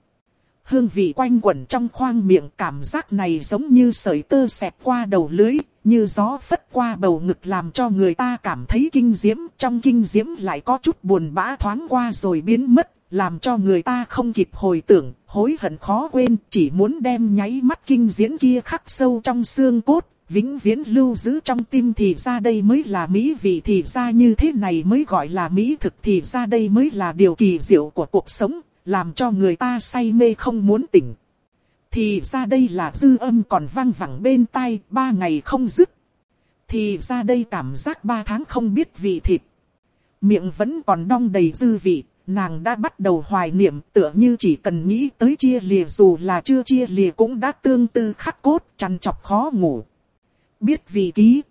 Hương vị quanh quẩn trong khoang miệng cảm giác này giống như sợi tơ xẹt qua đầu lưới, như gió phất qua bầu ngực làm cho người ta cảm thấy kinh diễm. Trong kinh diễm lại có chút buồn bã thoáng qua rồi biến mất, làm cho người ta không kịp hồi tưởng, hối hận khó quên, chỉ muốn đem nháy mắt kinh diễm kia khắc sâu trong xương cốt. Vĩnh viễn lưu giữ trong tim thì ra đây mới là mỹ vị thì ra như thế này mới gọi là mỹ thực thì ra đây mới là điều kỳ diệu của cuộc sống, làm cho người ta say mê không muốn tỉnh. Thì ra đây là dư âm còn vang vẳng bên tai, ba ngày không dứt. Thì ra đây cảm giác ba tháng không biết vị thịt. Miệng vẫn còn đong đầy dư vị, nàng đã bắt đầu hoài niệm tựa như chỉ cần nghĩ tới chia lìa dù là chưa chia lìa cũng đã tương tư khắc cốt, chăn chọc khó ngủ. Biết vị ký.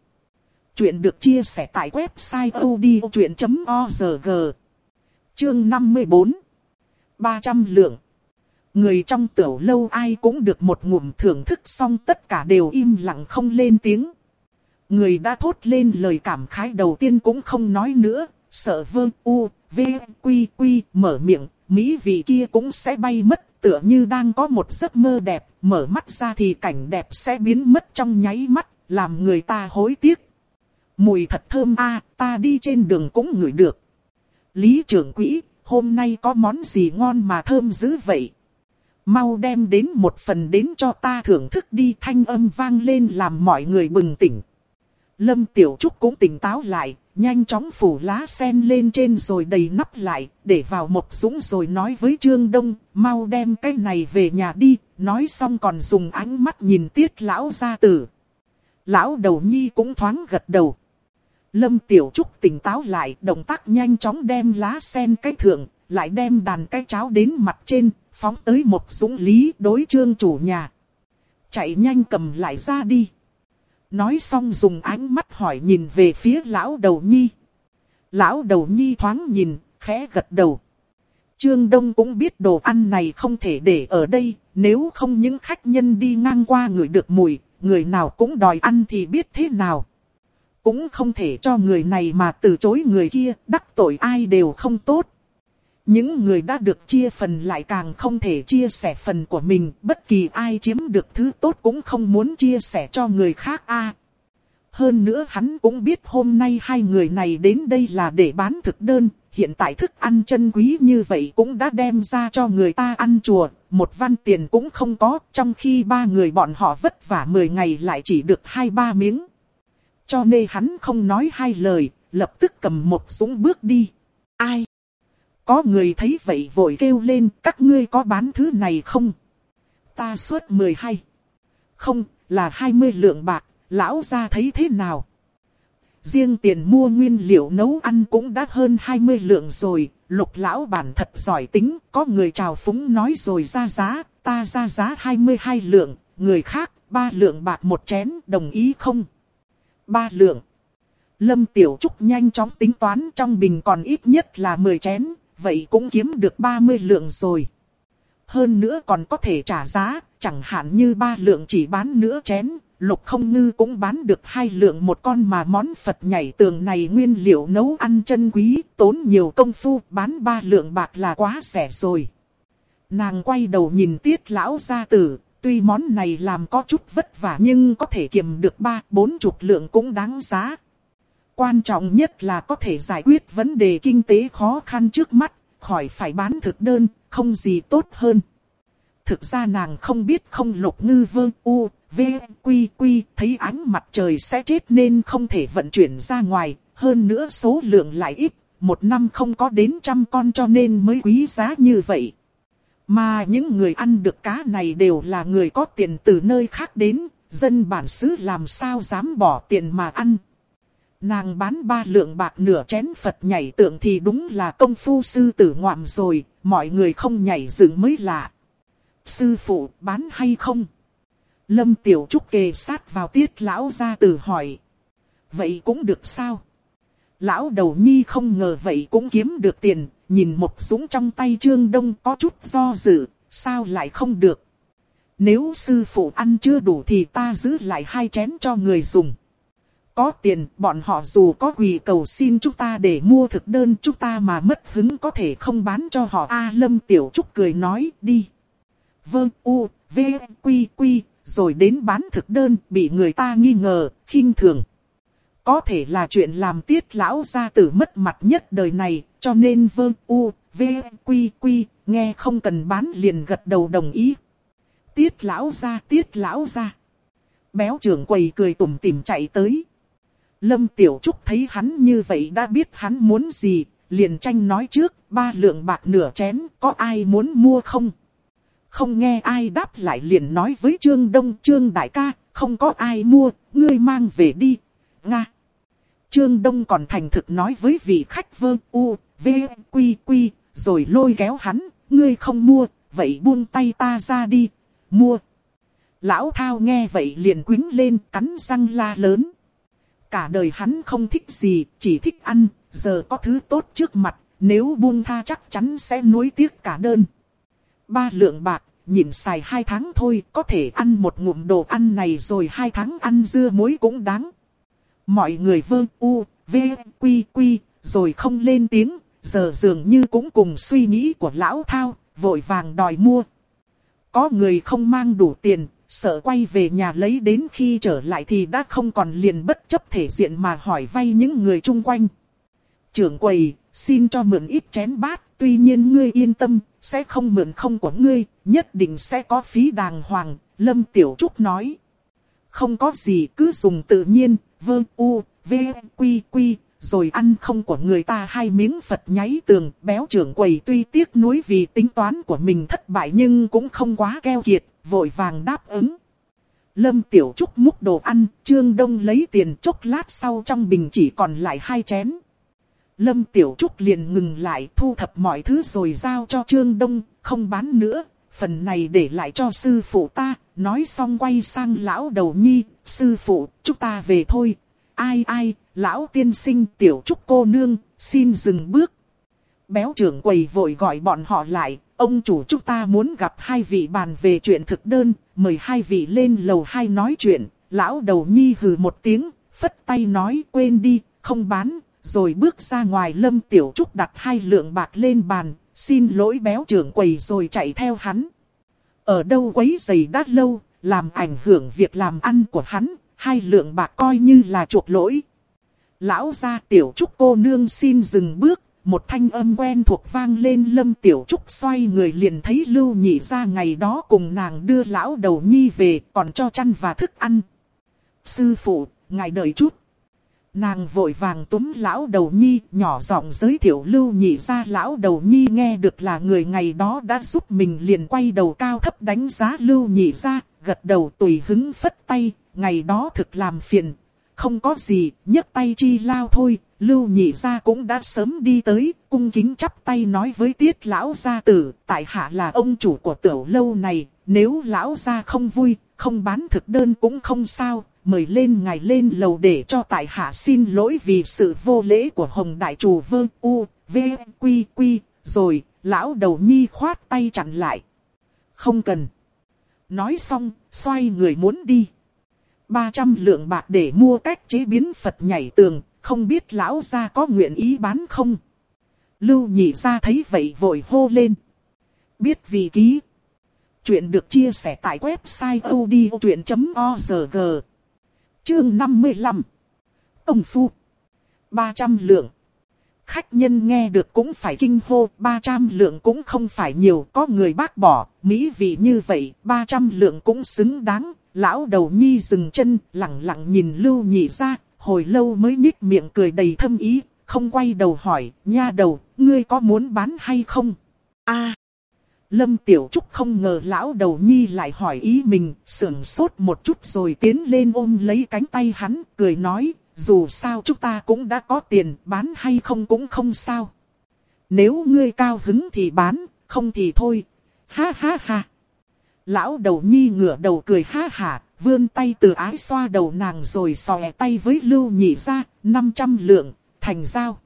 Chuyện được chia sẻ tại website odchuyện.org. Chương 54 300 lượng. Người trong tiểu lâu ai cũng được một ngụm thưởng thức xong tất cả đều im lặng không lên tiếng. Người đã thốt lên lời cảm khái đầu tiên cũng không nói nữa, sợ vơ u, v, quy quy, mở miệng, mỹ vị kia cũng sẽ bay mất, tựa như đang có một giấc mơ đẹp, mở mắt ra thì cảnh đẹp sẽ biến mất trong nháy mắt, làm người ta hối tiếc. Mùi thật thơm a ta đi trên đường cũng ngửi được. Lý trưởng quỹ, hôm nay có món gì ngon mà thơm dữ vậy? Mau đem đến một phần đến cho ta thưởng thức đi thanh âm vang lên làm mọi người bừng tỉnh. Lâm Tiểu Trúc cũng tỉnh táo lại, nhanh chóng phủ lá sen lên trên rồi đầy nắp lại, để vào một dũng rồi nói với Trương Đông, mau đem cái này về nhà đi, nói xong còn dùng ánh mắt nhìn tiết lão gia tử. Lão đầu nhi cũng thoáng gật đầu. Lâm Tiểu Trúc tỉnh táo lại, động tác nhanh chóng đem lá sen cái thượng, lại đem đàn cái cháo đến mặt trên, phóng tới một dũng lý đối trương chủ nhà. Chạy nhanh cầm lại ra đi. Nói xong dùng ánh mắt hỏi nhìn về phía lão đầu nhi. Lão đầu nhi thoáng nhìn, khẽ gật đầu. Trương Đông cũng biết đồ ăn này không thể để ở đây, nếu không những khách nhân đi ngang qua người được mùi, người nào cũng đòi ăn thì biết thế nào. Cũng không thể cho người này mà từ chối người kia, đắc tội ai đều không tốt. Những người đã được chia phần lại càng không thể chia sẻ phần của mình, bất kỳ ai chiếm được thứ tốt cũng không muốn chia sẻ cho người khác a. hơn nữa hắn cũng biết hôm nay hai người này đến đây là để bán thực đơn, hiện tại thức ăn chân quý như vậy cũng đã đem ra cho người ta ăn chùa, một văn tiền cũng không có, trong khi ba người bọn họ vất vả 10 ngày lại chỉ được hai ba miếng. Cho nên hắn không nói hai lời, lập tức cầm một súng bước đi. Ai? Có người thấy vậy vội kêu lên, các ngươi có bán thứ này không? Ta suốt 12. Không, là 20 lượng bạc, lão ra thấy thế nào? Riêng tiền mua nguyên liệu nấu ăn cũng đã hơn 20 lượng rồi, lục lão bản thật giỏi tính, có người chào phúng nói rồi ra giá, ta ra giá 22 lượng, người khác, 3 lượng bạc một chén, đồng ý không? 3 lượng. Lâm Tiểu Trúc nhanh chóng tính toán trong bình còn ít nhất là 10 chén, vậy cũng kiếm được 30 lượng rồi. Hơn nữa còn có thể trả giá, chẳng hạn như ba lượng chỉ bán nửa chén, lục không ngư cũng bán được hai lượng một con mà món Phật nhảy tường này nguyên liệu nấu ăn chân quý, tốn nhiều công phu, bán ba lượng bạc là quá rẻ rồi. Nàng quay đầu nhìn tiết lão gia tử, tuy món này làm có chút vất vả nhưng có thể kiềm được ba, bốn chục lượng cũng đáng giá. Quan trọng nhất là có thể giải quyết vấn đề kinh tế khó khăn trước mắt, khỏi phải bán thực đơn, không gì tốt hơn. Thực ra nàng không biết không lục ngư vương u, v, quy quy, thấy ánh mặt trời sẽ chết nên không thể vận chuyển ra ngoài, hơn nữa số lượng lại ít, một năm không có đến trăm con cho nên mới quý giá như vậy. Mà những người ăn được cá này đều là người có tiền từ nơi khác đến, dân bản xứ làm sao dám bỏ tiền mà ăn. Nàng bán ba lượng bạc nửa chén Phật nhảy tượng thì đúng là công phu sư tử ngoạm rồi, mọi người không nhảy dựng mới lạ. Sư phụ bán hay không? Lâm Tiểu Trúc kề sát vào tiết lão ra tử hỏi. Vậy cũng được sao? Lão đầu nhi không ngờ vậy cũng kiếm được tiền, nhìn một súng trong tay Trương Đông có chút do dự, sao lại không được? Nếu sư phụ ăn chưa đủ thì ta giữ lại hai chén cho người dùng. Có tiền, bọn họ dù có quỳ cầu xin chúng ta để mua thực đơn chúng ta mà mất hứng có thể không bán cho họ. A Lâm Tiểu Trúc cười nói đi. Vâng, U, V, Quy, Quy, rồi đến bán thực đơn bị người ta nghi ngờ, khinh thường. Có thể là chuyện làm tiết lão gia tử mất mặt nhất đời này, cho nên vâng, U, V, Quy, Quy, nghe không cần bán liền gật đầu đồng ý. Tiết lão gia, tiết lão gia. Béo trưởng quầy cười tủm tỉm chạy tới. Lâm Tiểu Trúc thấy hắn như vậy đã biết hắn muốn gì, liền tranh nói trước, ba lượng bạc nửa chén, có ai muốn mua không? Không nghe ai đáp lại liền nói với Trương Đông, Trương Đại ca, không có ai mua, ngươi mang về đi. Nga. Trương Đông còn thành thực nói với vị khách vơ u, v, quy quy, rồi lôi kéo hắn, ngươi không mua, vậy buông tay ta ra đi, mua. Lão Thao nghe vậy liền quính lên, cắn răng la lớn. Cả đời hắn không thích gì, chỉ thích ăn, giờ có thứ tốt trước mặt, nếu buông tha chắc chắn sẽ nuối tiếc cả đơn. Ba lượng bạc, nhìn xài hai tháng thôi, có thể ăn một ngụm đồ ăn này rồi hai tháng ăn dưa muối cũng đáng. Mọi người vơ u, v, quy quy, rồi không lên tiếng, giờ dường như cũng cùng suy nghĩ của lão thao, vội vàng đòi mua. Có người không mang đủ tiền, sợ quay về nhà lấy đến khi trở lại thì đã không còn liền bất chấp thể diện mà hỏi vay những người chung quanh. Trưởng quầy, xin cho mượn ít chén bát, tuy nhiên ngươi yên tâm, sẽ không mượn không của ngươi, nhất định sẽ có phí đàng hoàng, Lâm Tiểu Trúc nói. Không có gì cứ dùng tự nhiên, vơ u, v, quy quy, rồi ăn không của người ta hai miếng Phật nháy tường, béo trưởng quầy tuy tiếc nuối vì tính toán của mình thất bại nhưng cũng không quá keo kiệt, vội vàng đáp ứng. Lâm Tiểu Trúc múc đồ ăn, Trương Đông lấy tiền chốc lát sau trong bình chỉ còn lại hai chén. Lâm Tiểu Trúc liền ngừng lại thu thập mọi thứ rồi giao cho Trương Đông, không bán nữa, phần này để lại cho sư phụ ta, nói xong quay sang lão đầu nhi, sư phụ, chúng ta về thôi. Ai ai, lão tiên sinh Tiểu Trúc cô nương, xin dừng bước. Béo trưởng quầy vội gọi bọn họ lại, ông chủ chúng ta muốn gặp hai vị bàn về chuyện thực đơn, mời hai vị lên lầu hai nói chuyện. Lão đầu nhi hừ một tiếng, phất tay nói quên đi, không bán, rồi bước ra ngoài lâm tiểu trúc đặt hai lượng bạc lên bàn, xin lỗi béo trưởng quầy rồi chạy theo hắn. Ở đâu quấy giày đã lâu, làm ảnh hưởng việc làm ăn của hắn, hai lượng bạc coi như là chuộc lỗi. Lão gia tiểu trúc cô nương xin dừng bước, một thanh âm quen thuộc vang lên lâm tiểu trúc xoay người liền thấy lưu nhị ra ngày đó cùng nàng đưa lão đầu nhi về còn cho chăn và thức ăn. Sư phụ, ngài đợi chút. Nàng vội vàng túm lão đầu nhi, nhỏ giọng giới thiệu lưu nhị ra lão đầu nhi nghe được là người ngày đó đã giúp mình liền quay đầu cao thấp đánh giá lưu nhị ra, gật đầu tùy hứng phất tay, ngày đó thực làm phiền, không có gì, nhấc tay chi lao thôi, lưu nhị gia cũng đã sớm đi tới, cung kính chắp tay nói với tiết lão gia tử, tại hạ là ông chủ của tiểu lâu này, nếu lão gia không vui, không bán thực đơn cũng không sao, mời lên ngài lên lầu để cho tại hạ xin lỗi vì sự vô lễ của Hồng Đại Chủ Vương U, V, Quy, Quy, rồi, lão đầu nhi khoát tay chặn lại. Không cần. Nói xong, xoay người muốn đi. 300 lượng bạc để mua cách chế biến Phật nhảy tường, không biết lão gia có nguyện ý bán không? Lưu nhị gia thấy vậy vội hô lên. Biết vì ký. Chuyện được chia sẻ tại website odchuyện.org. Chương 55. Công phu. 300 lượng. Khách nhân nghe được cũng phải kinh hô, 300 lượng cũng không phải nhiều, có người bác bỏ, mỹ vị như vậy, 300 lượng cũng xứng đáng. Lão đầu nhi dừng chân, lặng lặng nhìn lưu nhị ra, hồi lâu mới nhích miệng cười đầy thâm ý, không quay đầu hỏi, nha đầu, ngươi có muốn bán hay không? a Lâm Tiểu Trúc không ngờ lão đầu nhi lại hỏi ý mình, sưởng sốt một chút rồi tiến lên ôm lấy cánh tay hắn, cười nói, dù sao chúng ta cũng đã có tiền, bán hay không cũng không sao. Nếu ngươi cao hứng thì bán, không thì thôi. Ha ha ha. Lão đầu nhi ngửa đầu cười ha ha, vươn tay từ ái xoa đầu nàng rồi xòe tay với Lưu Nhị ra, 500 lượng, thành giao.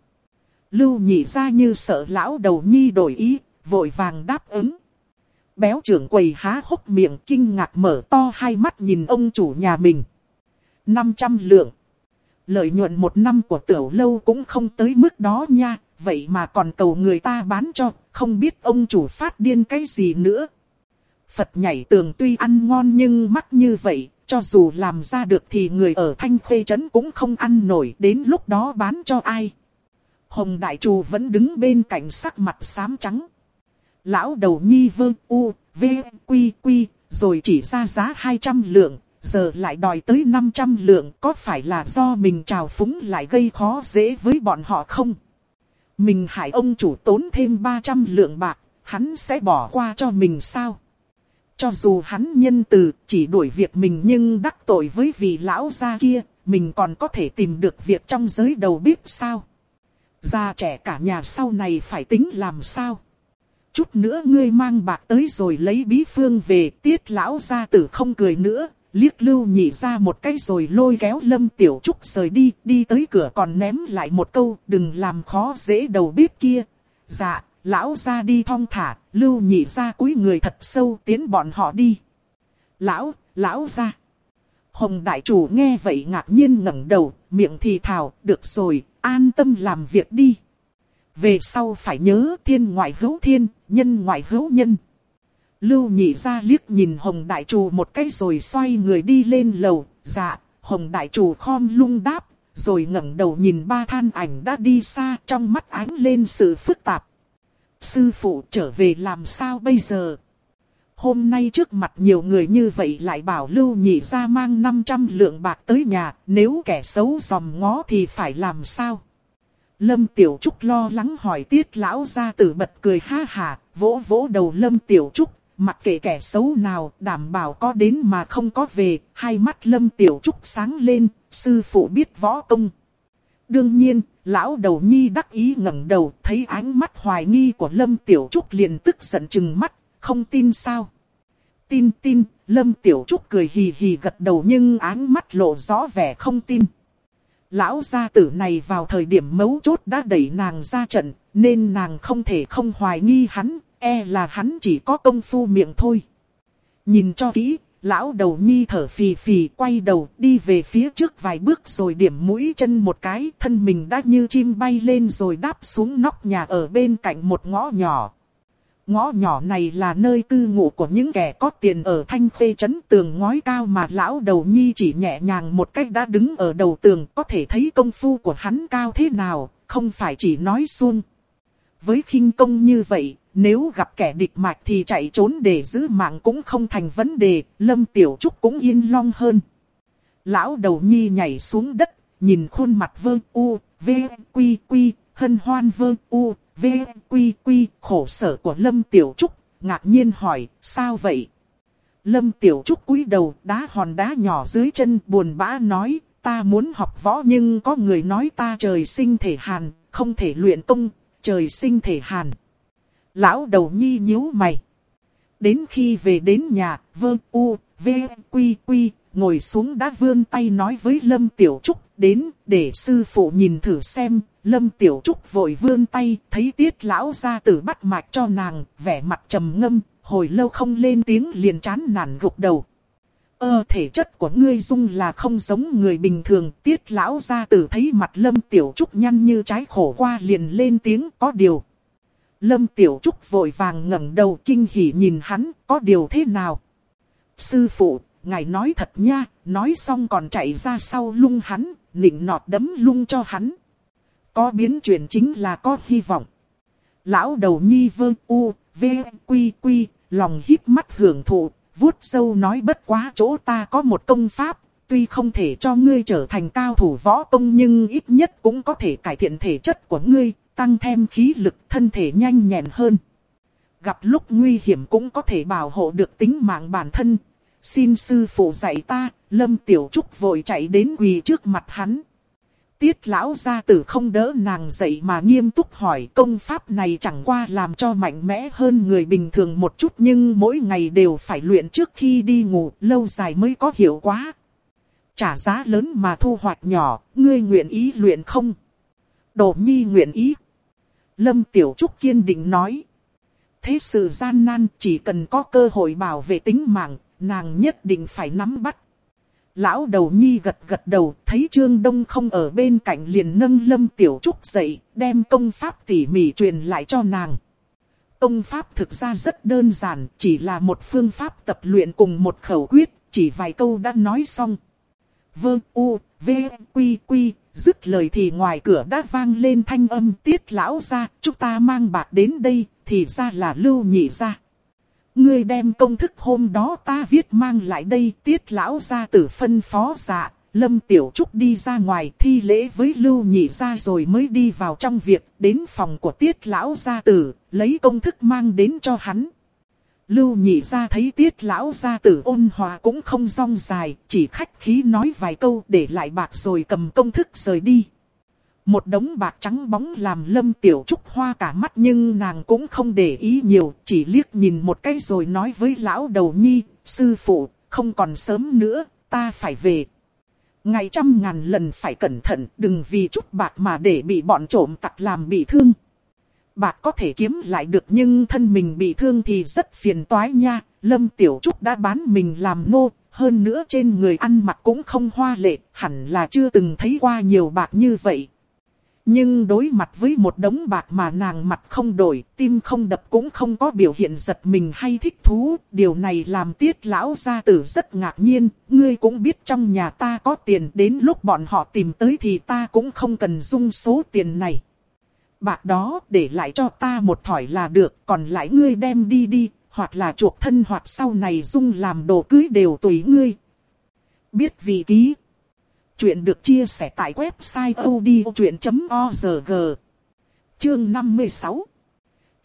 Lưu Nhị ra như sợ lão đầu nhi đổi ý, vội vàng đáp ứng. Béo trưởng quầy há hốc miệng kinh ngạc mở to hai mắt nhìn ông chủ nhà mình. 500 lượng. Lợi nhuận một năm của tiểu lâu cũng không tới mức đó nha, vậy mà còn cầu người ta bán cho, không biết ông chủ phát điên cái gì nữa. Phật nhảy tường tuy ăn ngon nhưng mắc như vậy, cho dù làm ra được thì người ở Thanh Khê Trấn cũng không ăn nổi đến lúc đó bán cho ai. Hồng Đại Trù vẫn đứng bên cạnh sắc mặt xám trắng. Lão đầu nhi vơ u, v, quy quy, rồi chỉ ra giá 200 lượng, giờ lại đòi tới 500 lượng có phải là do mình trào phúng lại gây khó dễ với bọn họ không? Mình hại ông chủ tốn thêm 300 lượng bạc, hắn sẽ bỏ qua cho mình sao? Cho dù hắn nhân từ chỉ đuổi việc mình nhưng đắc tội với vị lão gia kia, mình còn có thể tìm được việc trong giới đầu bếp sao? Già trẻ cả nhà sau này phải tính làm sao? Chút nữa ngươi mang bạc tới rồi lấy bí phương về tiết lão gia tử không cười nữa, liếc lưu nhị ra một cái rồi lôi kéo lâm tiểu trúc rời đi, đi tới cửa còn ném lại một câu đừng làm khó dễ đầu bếp kia. Dạ, lão ra đi thong thả, lưu nhị ra cúi người thật sâu tiến bọn họ đi. Lão, lão ra. Hồng đại chủ nghe vậy ngạc nhiên ngẩng đầu, miệng thì thào, được rồi, an tâm làm việc đi. Về sau phải nhớ thiên ngoại hữu thiên, nhân ngoại hữu nhân. Lưu nhị ra liếc nhìn Hồng đại chủ một cái rồi xoay người đi lên lầu, dạ, Hồng đại chủ khom lung đáp, rồi ngẩng đầu nhìn ba than ảnh đã đi xa trong mắt ánh lên sự phức tạp. Sư phụ trở về làm sao bây giờ? Hôm nay trước mặt nhiều người như vậy lại bảo lưu nhị ra mang 500 lượng bạc tới nhà, nếu kẻ xấu dòm ngó thì phải làm sao? Lâm Tiểu Trúc lo lắng hỏi tiết lão ra tử bật cười ha hà, vỗ vỗ đầu Lâm Tiểu Trúc, mặc kệ kẻ xấu nào, đảm bảo có đến mà không có về, hai mắt Lâm Tiểu Trúc sáng lên, sư phụ biết võ công. Đương nhiên, lão đầu nhi đắc ý ngẩng đầu, thấy ánh mắt hoài nghi của Lâm Tiểu Trúc liền tức giận chừng mắt, không tin sao. Tin tin, Lâm Tiểu Trúc cười hì hì gật đầu nhưng ánh mắt lộ rõ vẻ không tin. Lão gia tử này vào thời điểm mấu chốt đã đẩy nàng ra trận, nên nàng không thể không hoài nghi hắn, e là hắn chỉ có công phu miệng thôi. Nhìn cho kỹ, lão đầu nhi thở phì phì quay đầu đi về phía trước vài bước rồi điểm mũi chân một cái, thân mình đã như chim bay lên rồi đáp xuống nóc nhà ở bên cạnh một ngõ nhỏ. Ngõ nhỏ này là nơi cư ngụ của những kẻ có tiền ở thanh khê trấn tường ngói cao mà lão đầu nhi chỉ nhẹ nhàng một cách đã đứng ở đầu tường có thể thấy công phu của hắn cao thế nào, không phải chỉ nói xuông. Với khinh công như vậy, nếu gặp kẻ địch mạch thì chạy trốn để giữ mạng cũng không thành vấn đề, Lâm Tiểu Trúc cũng yên long hơn. Lão đầu nhi nhảy xuống đất, nhìn khuôn mặt vơ u, v, quy quy, hân hoan vơ u, v, quy quy, khổ sở của Lâm Tiểu Trúc, ngạc nhiên hỏi, sao vậy? Lâm Tiểu Trúc cúi đầu, đá hòn đá nhỏ dưới chân, buồn bã nói, ta muốn học võ nhưng có người nói ta trời sinh thể hàn, không thể luyện công, trời sinh thể hàn. Lão đầu nhi nhíu mày. Đến khi về đến nhà, vương u, v, quy quy, ngồi xuống đã vươn tay nói với Lâm Tiểu Trúc, đến, để sư phụ nhìn thử xem, Lâm Tiểu Trúc vội vươn tay, thấy tiết lão ra tử bắt mạch cho nàng, vẻ mặt trầm ngâm, hồi lâu không lên tiếng liền chán nản gục đầu. Ơ thể chất của ngươi dung là không giống người bình thường, tiết lão ra tử thấy mặt Lâm Tiểu Trúc nhăn như trái khổ qua liền lên tiếng có điều. Lâm Tiểu Trúc vội vàng ngẩng đầu kinh hỉ nhìn hắn, có điều thế nào? Sư phụ, ngài nói thật nha, nói xong còn chạy ra sau lung hắn, nịnh nọt đấm lung cho hắn. Có biến chuyển chính là có hy vọng. Lão đầu nhi vơ u, v, quy quy, lòng hít mắt hưởng thụ, vuốt sâu nói bất quá chỗ ta có một công pháp, tuy không thể cho ngươi trở thành cao thủ võ công nhưng ít nhất cũng có thể cải thiện thể chất của ngươi, tăng thêm khí lực thân thể nhanh nhẹn hơn. Gặp lúc nguy hiểm cũng có thể bảo hộ được tính mạng bản thân. Xin sư phụ dạy ta, Lâm Tiểu Trúc vội chạy đến quỳ trước mặt hắn. Tiết lão gia tử không đỡ nàng dậy mà nghiêm túc hỏi công pháp này chẳng qua làm cho mạnh mẽ hơn người bình thường một chút nhưng mỗi ngày đều phải luyện trước khi đi ngủ lâu dài mới có hiệu quả. Trả giá lớn mà thu hoạch nhỏ, ngươi nguyện ý luyện không? Đồ nhi nguyện ý. Lâm Tiểu Trúc kiên định nói. Thế sự gian nan chỉ cần có cơ hội bảo vệ tính mạng, nàng nhất định phải nắm bắt. Lão đầu nhi gật gật đầu, thấy Trương Đông không ở bên cạnh liền nâng Lâm Tiểu Trúc dậy, đem công pháp tỉ mỉ truyền lại cho nàng. Công pháp thực ra rất đơn giản, chỉ là một phương pháp tập luyện cùng một khẩu quyết, chỉ vài câu đã nói xong. vương u, v, quy quy, dứt lời thì ngoài cửa đã vang lên thanh âm tiết lão ra, chúng ta mang bạc đến đây, thì ra là lưu nhị ra. Ngươi đem công thức hôm đó ta viết mang lại đây, tiết lão ra tử phân phó dạ, lâm tiểu trúc đi ra ngoài thi lễ với lưu nhị ra rồi mới đi vào trong việc, đến phòng của tiết lão gia tử, lấy công thức mang đến cho hắn. Lưu nhị ra thấy tiết lão gia tử ôn hòa cũng không rong dài, chỉ khách khí nói vài câu để lại bạc rồi cầm công thức rời đi. Một đống bạc trắng bóng làm lâm tiểu trúc hoa cả mắt nhưng nàng cũng không để ý nhiều, chỉ liếc nhìn một cái rồi nói với lão đầu nhi, sư phụ, không còn sớm nữa, ta phải về. Ngày trăm ngàn lần phải cẩn thận, đừng vì chút bạc mà để bị bọn trộm tặc làm bị thương bạc có thể kiếm lại được nhưng thân mình bị thương thì rất phiền toái nha. Lâm Tiểu Trúc đã bán mình làm nô, hơn nữa trên người ăn mặc cũng không hoa lệ, hẳn là chưa từng thấy qua nhiều bạc như vậy. Nhưng đối mặt với một đống bạc mà nàng mặt không đổi, tim không đập cũng không có biểu hiện giật mình hay thích thú, điều này làm tiết lão gia tử rất ngạc nhiên, ngươi cũng biết trong nhà ta có tiền, đến lúc bọn họ tìm tới thì ta cũng không cần dung số tiền này bạc đó để lại cho ta một thỏi là được, còn lại ngươi đem đi đi, hoặc là chuộc thân hoặc sau này dung làm đồ cưới đều tùy ngươi. Biết vị ký. Chuyện được chia sẻ tại website odchuyện.org. Chương 56.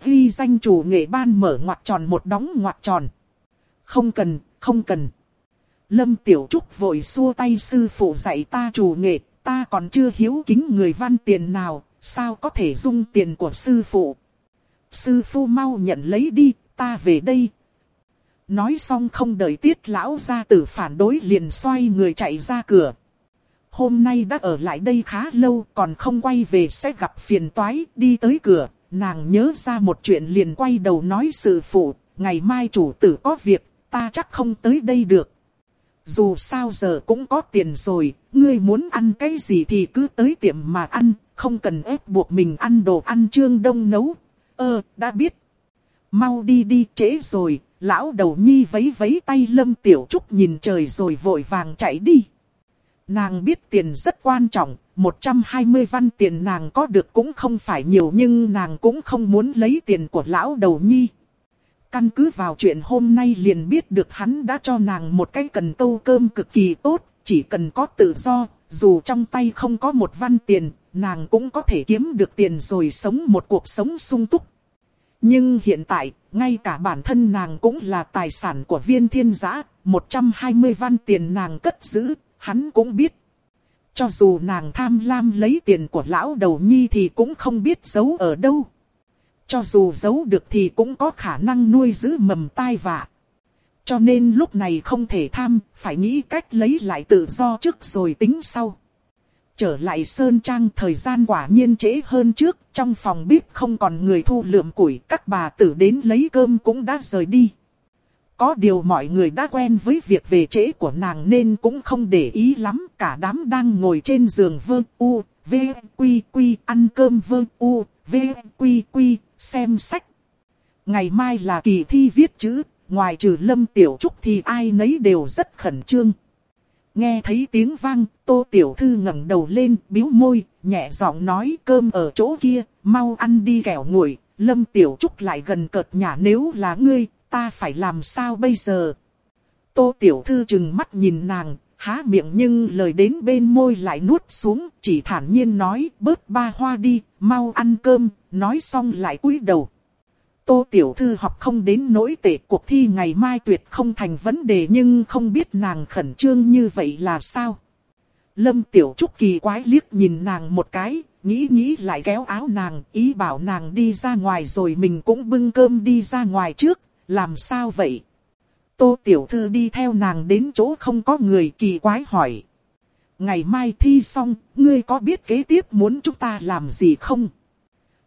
Ghi danh chủ nghệ ban mở ngoặt tròn một đóng ngoặt tròn. Không cần, không cần. Lâm Tiểu Trúc vội xua tay sư phụ dạy ta chủ nghệ, ta còn chưa hiếu kính người văn tiền nào, sao có thể dung tiền của sư phụ. Sư phụ mau nhận lấy đi, ta về đây. Nói xong không đợi tiết lão ra tử phản đối liền xoay người chạy ra cửa. Hôm nay đã ở lại đây khá lâu còn không quay về sẽ gặp phiền toái đi tới cửa. Nàng nhớ ra một chuyện liền quay đầu nói sư phụ, ngày mai chủ tử có việc, ta chắc không tới đây được. Dù sao giờ cũng có tiền rồi, ngươi muốn ăn cái gì thì cứ tới tiệm mà ăn, không cần ép buộc mình ăn đồ ăn trương đông nấu. Ơ, đã biết. mau đi đi trễ rồi, lão đầu nhi vấy vấy tay Lâm Tiểu Trúc nhìn trời rồi vội vàng chạy đi. Nàng biết tiền rất quan trọng, 120 văn tiền nàng có được cũng không phải nhiều nhưng nàng cũng không muốn lấy tiền của lão đầu nhi. Căn cứ vào chuyện hôm nay liền biết được hắn đã cho nàng một cái cần câu cơm cực kỳ tốt, chỉ cần có tự do, dù trong tay không có một văn tiền, nàng cũng có thể kiếm được tiền rồi sống một cuộc sống sung túc. Nhưng hiện tại, ngay cả bản thân nàng cũng là tài sản của viên thiên giã, 120 văn tiền nàng cất giữ, hắn cũng biết. Cho dù nàng tham lam lấy tiền của lão đầu nhi thì cũng không biết giấu ở đâu. Cho dù giấu được thì cũng có khả năng nuôi giữ mầm tai vạ. Cho nên lúc này không thể tham, phải nghĩ cách lấy lại tự do trước rồi tính sau. Trở lại Sơn Trang thời gian quả nhiên trễ hơn trước, trong phòng bếp không còn người thu lượm củi, các bà tử đến lấy cơm cũng đã rời đi. Có điều mọi người đã quen với việc về trễ của nàng nên cũng không để ý lắm, cả đám đang ngồi trên giường vơ u, v, quy quy, ăn cơm vơ u, v, quy quy, xem sách. Ngày mai là kỳ thi viết chữ, ngoài trừ Lâm Tiểu Trúc thì ai nấy đều rất khẩn trương. Nghe thấy tiếng vang, Tô Tiểu Thư ngẩng đầu lên, biếu môi, nhẹ giọng nói cơm ở chỗ kia, mau ăn đi kẻo nguội. Lâm Tiểu Trúc lại gần cợt nhả nếu là ngươi, ta phải làm sao bây giờ? Tô Tiểu Thư chừng mắt nhìn nàng, há miệng nhưng lời đến bên môi lại nuốt xuống, chỉ thản nhiên nói bớt ba hoa đi, mau ăn cơm, nói xong lại cúi đầu. Tô Tiểu Thư học không đến nỗi tệ cuộc thi ngày mai tuyệt không thành vấn đề nhưng không biết nàng khẩn trương như vậy là sao. Lâm Tiểu Trúc kỳ quái liếc nhìn nàng một cái, nghĩ nghĩ lại kéo áo nàng, ý bảo nàng đi ra ngoài rồi mình cũng bưng cơm đi ra ngoài trước, làm sao vậy? Tô Tiểu Thư đi theo nàng đến chỗ không có người kỳ quái hỏi. Ngày mai thi xong, ngươi có biết kế tiếp muốn chúng ta làm gì không?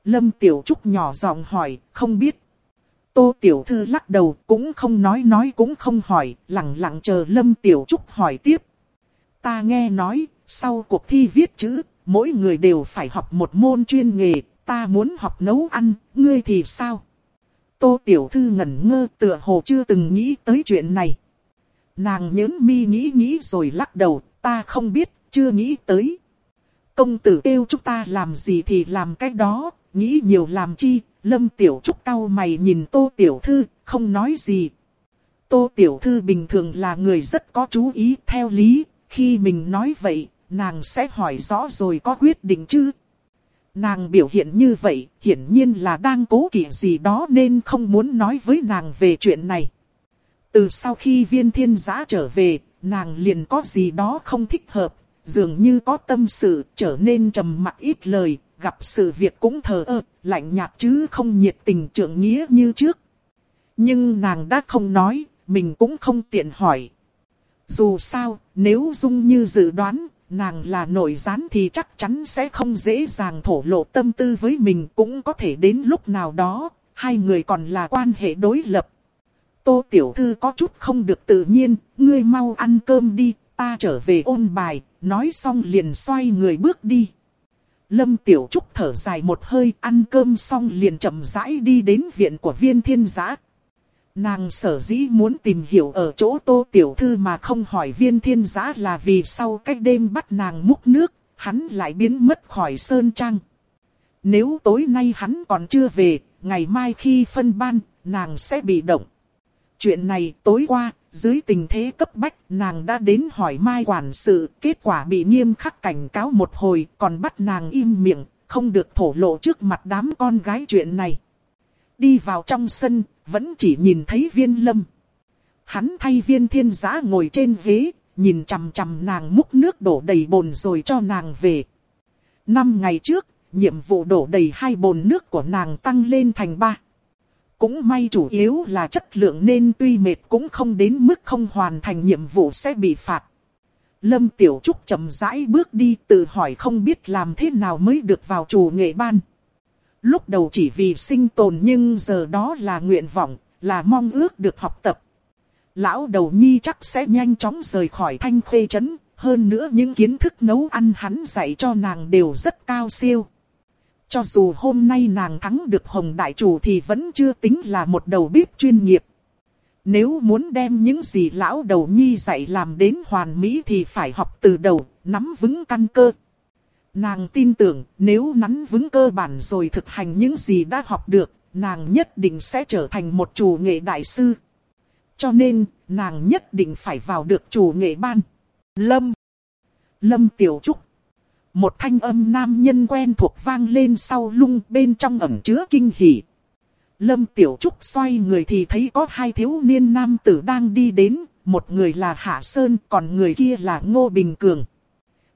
Lâm Tiểu Trúc nhỏ giọng hỏi, không biết. Tô Tiểu Thư lắc đầu, cũng không nói nói cũng không hỏi, lặng lặng chờ Lâm Tiểu Trúc hỏi tiếp. Ta nghe nói, sau cuộc thi viết chữ, mỗi người đều phải học một môn chuyên nghề, ta muốn học nấu ăn, ngươi thì sao? Tô Tiểu Thư ngẩn ngơ tựa hồ chưa từng nghĩ tới chuyện này. Nàng nhớn mi nghĩ nghĩ rồi lắc đầu, ta không biết, chưa nghĩ tới. Công tử kêu chúng ta làm gì thì làm cái đó, nghĩ nhiều làm chi, Lâm Tiểu Trúc cau mày nhìn Tô Tiểu Thư, không nói gì. Tô Tiểu Thư bình thường là người rất có chú ý theo lý, khi mình nói vậy, nàng sẽ hỏi rõ rồi có quyết định chứ. Nàng biểu hiện như vậy, hiển nhiên là đang cố kỵ gì đó nên không muốn nói với nàng về chuyện này. Từ sau khi viên thiên giã trở về, nàng liền có gì đó không thích hợp, dường như có tâm sự, trở nên trầm mặc ít lời, gặp sự việc cũng thờ ơ, lạnh nhạt chứ không nhiệt tình trưởng nghĩa như trước. Nhưng nàng đã không nói, mình cũng không tiện hỏi. Dù sao, nếu dung như dự đoán, nàng là nội gián thì chắc chắn sẽ không dễ dàng thổ lộ tâm tư với mình cũng có thể đến lúc nào đó, hai người còn là quan hệ đối lập. Tô Tiểu Thư có chút không được tự nhiên, ngươi mau ăn cơm đi, ta trở về ôn bài, nói xong liền xoay người bước đi. Lâm Tiểu Trúc thở dài một hơi ăn cơm xong liền chậm rãi đi đến viện của viên thiên giã. Nàng sở dĩ muốn tìm hiểu ở chỗ tô tiểu thư mà không hỏi viên thiên giã là vì sau cách đêm bắt nàng múc nước, hắn lại biến mất khỏi sơn trang. Nếu tối nay hắn còn chưa về, ngày mai khi phân ban, nàng sẽ bị động. Chuyện này tối qua, dưới tình thế cấp bách, nàng đã đến hỏi mai quản sự, kết quả bị nghiêm khắc cảnh cáo một hồi, còn bắt nàng im miệng, không được thổ lộ trước mặt đám con gái chuyện này. Đi vào trong sân, vẫn chỉ nhìn thấy viên lâm. Hắn thay viên thiên giã ngồi trên ghế, nhìn chằm chằm nàng múc nước đổ đầy bồn rồi cho nàng về. Năm ngày trước, nhiệm vụ đổ đầy hai bồn nước của nàng tăng lên thành ba. Cũng may chủ yếu là chất lượng nên tuy mệt cũng không đến mức không hoàn thành nhiệm vụ sẽ bị phạt. Lâm Tiểu Trúc chậm rãi bước đi tự hỏi không biết làm thế nào mới được vào chủ nghệ ban. Lúc đầu chỉ vì sinh tồn nhưng giờ đó là nguyện vọng, là mong ước được học tập. Lão đầu nhi chắc sẽ nhanh chóng rời khỏi thanh khuê trấn, hơn nữa những kiến thức nấu ăn hắn dạy cho nàng đều rất cao siêu. Cho dù hôm nay nàng thắng được Hồng Đại Chủ thì vẫn chưa tính là một đầu bếp chuyên nghiệp. Nếu muốn đem những gì lão đầu nhi dạy làm đến hoàn mỹ thì phải học từ đầu, nắm vững căn cơ. Nàng tin tưởng nếu nắm vững cơ bản rồi thực hành những gì đã học được, nàng nhất định sẽ trở thành một chủ nghệ đại sư. Cho nên, nàng nhất định phải vào được chủ nghệ ban. Lâm Lâm Tiểu Trúc một thanh âm nam nhân quen thuộc vang lên sau lung bên trong ẩm chứa kinh hỉ. Lâm Tiểu Trúc xoay người thì thấy có hai thiếu niên nam tử đang đi đến, một người là Hạ Sơn còn người kia là Ngô Bình Cường.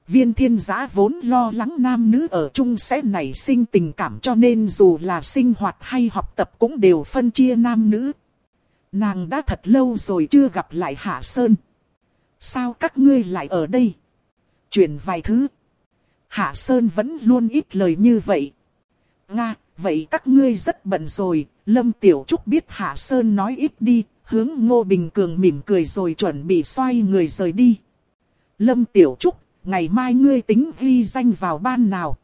Viên thiên giã vốn lo lắng nam nữ ở chung sẽ nảy sinh tình cảm cho nên dù là sinh hoạt hay học tập cũng đều phân chia nam nữ. Nàng đã thật lâu rồi chưa gặp lại Hạ Sơn. Sao các ngươi lại ở đây? Chuyển vài thứ. Hạ Sơn vẫn luôn ít lời như vậy. Nga, vậy các ngươi rất bận rồi. Lâm Tiểu Trúc biết Hạ Sơn nói ít đi, hướng Ngô Bình Cường mỉm cười rồi chuẩn bị xoay người rời đi. Lâm Tiểu Trúc, ngày mai ngươi tính ghi danh vào ban nào?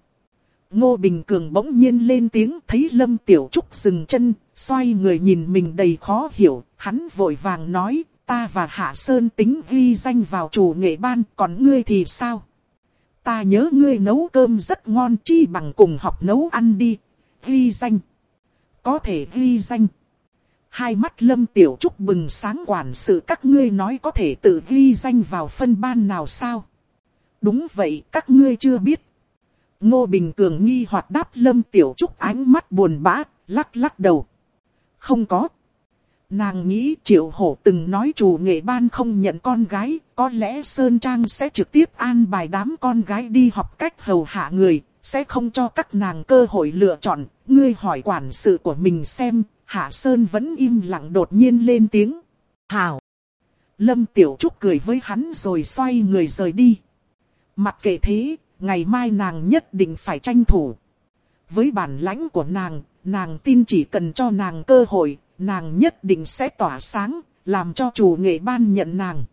Ngô Bình Cường bỗng nhiên lên tiếng thấy Lâm Tiểu Trúc dừng chân, xoay người nhìn mình đầy khó hiểu, hắn vội vàng nói, ta và Hạ Sơn tính ghi danh vào chủ nghệ ban, còn ngươi thì sao? Ta nhớ ngươi nấu cơm rất ngon chi bằng cùng học nấu ăn đi, ghi danh. Có thể ghi danh. Hai mắt Lâm Tiểu Trúc bừng sáng quản sự các ngươi nói có thể tự ghi danh vào phân ban nào sao? Đúng vậy, các ngươi chưa biết. Ngô Bình Cường nghi hoặc đáp Lâm Tiểu Trúc ánh mắt buồn bã, lắc lắc đầu. Không có. Nàng nghĩ Triệu Hổ từng nói chủ nghệ ban không nhận con gái, có lẽ Sơn Trang sẽ trực tiếp an bài đám con gái đi học cách hầu hạ người, sẽ không cho các nàng cơ hội lựa chọn. Ngươi hỏi quản sự của mình xem, Hạ Sơn vẫn im lặng đột nhiên lên tiếng. Hảo! Lâm Tiểu Trúc cười với hắn rồi xoay người rời đi. Mặc kệ thế, ngày mai nàng nhất định phải tranh thủ. Với bản lãnh của nàng, nàng tin chỉ cần cho nàng cơ hội, nàng nhất định sẽ tỏa sáng, làm cho chủ nghệ ban nhận nàng.